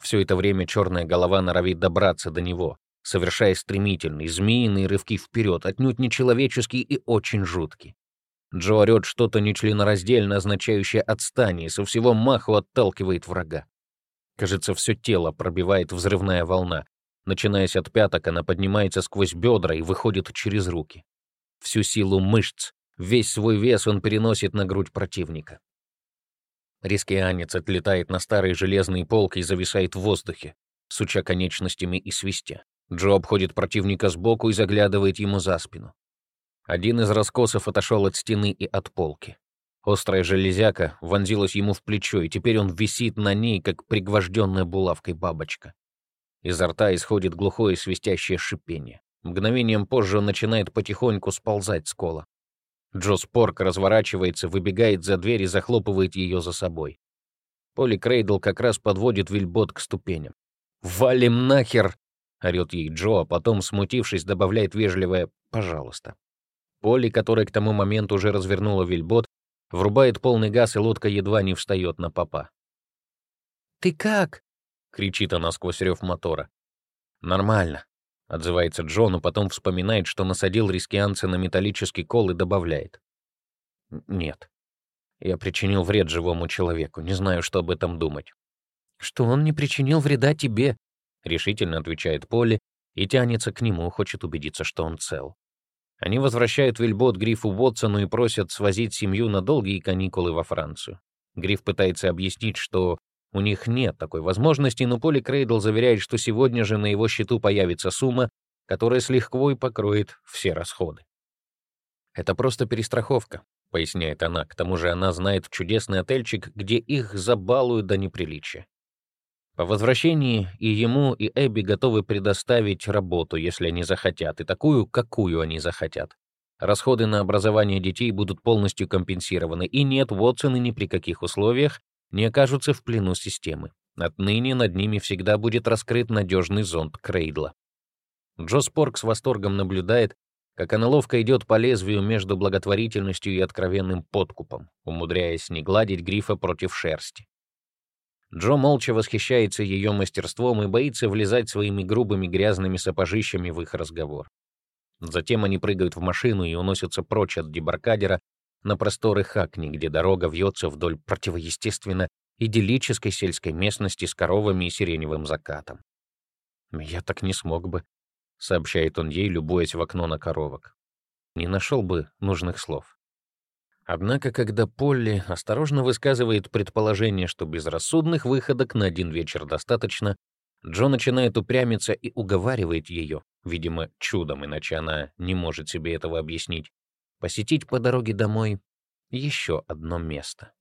Все это время черная голова норовит добраться до него, совершая стремительные, змеиные рывки вперед, отнюдь нечеловеческие и очень жуткие. Джо орёт что-то нечленораздельно означающее отстание, со всего маху отталкивает врага. Кажется, все тело пробивает взрывная волна. Начинаясь от пяток, она поднимается сквозь бедра и выходит через руки. Всю силу мышц, весь свой вес он переносит на грудь противника. Рискианец отлетает на старые железные полки и зависает в воздухе, суча конечностями и свистя. Джо обходит противника сбоку и заглядывает ему за спину. Один из раскосов отошел от стены и от полки. Острая железяка вонзилась ему в плечо, и теперь он висит на ней, как пригвожденная булавкой бабочка. Изо рта исходит глухое свистящее шипение. Мгновением позже он начинает потихоньку сползать с кола. Джо Спорк разворачивается, выбегает за дверь и захлопывает ее за собой. Поли Крейдл как раз подводит вильбот к ступеням. «Валим нахер!» — орёт ей Джо, а потом, смутившись, добавляет вежливое «пожалуйста». Поли, которая к тому моменту уже развернула вильбот, врубает полный газ, и лодка едва не встает на попа. «Ты как?» — кричит она сквозь рев мотора. «Нормально», — отзывается Джо, но потом вспоминает, что насадил рискианцы на металлический кол и добавляет. «Нет. Я причинил вред живому человеку. Не знаю, что об этом думать». «Что он не причинил вреда тебе?» — решительно отвечает Полли и тянется к нему, хочет убедиться, что он цел. Они возвращают Вильбот Грифу Уотсону и просят свозить семью на долгие каникулы во Францию. Гриф пытается объяснить, что у них нет такой возможности, но Поли Крейдл заверяет, что сегодня же на его счету появится сумма, которая с лихвой покроет все расходы. «Это просто перестраховка», — поясняет она. К тому же она знает чудесный отельчик, где их забалуют до неприличия. По возвращении и ему, и Эбби готовы предоставить работу, если они захотят, и такую, какую они захотят. Расходы на образование детей будут полностью компенсированы, и нет, Уотсоны ни при каких условиях не окажутся в плену системы. Отныне над ними всегда будет раскрыт надежный зонд Крейдла. Джо Спорк с восторгом наблюдает, как она ловко идет по лезвию между благотворительностью и откровенным подкупом, умудряясь не гладить грифа против шерсти. Джо молча восхищается ее мастерством и боится влезать своими грубыми грязными сапожищами в их разговор. Затем они прыгают в машину и уносятся прочь от дебаркадера на просторы Хакни, где дорога вьется вдоль противоестественно идиллической сельской местности с коровами и сиреневым закатом. «Я так не смог бы», — сообщает он ей, любуясь в окно на коровок. «Не нашел бы нужных слов». Однако, когда Полли осторожно высказывает предположение, что безрассудных выходок на один вечер достаточно, Джо начинает упрямиться и уговаривает ее, видимо, чудом, иначе она не может себе этого объяснить, посетить по дороге домой еще одно место.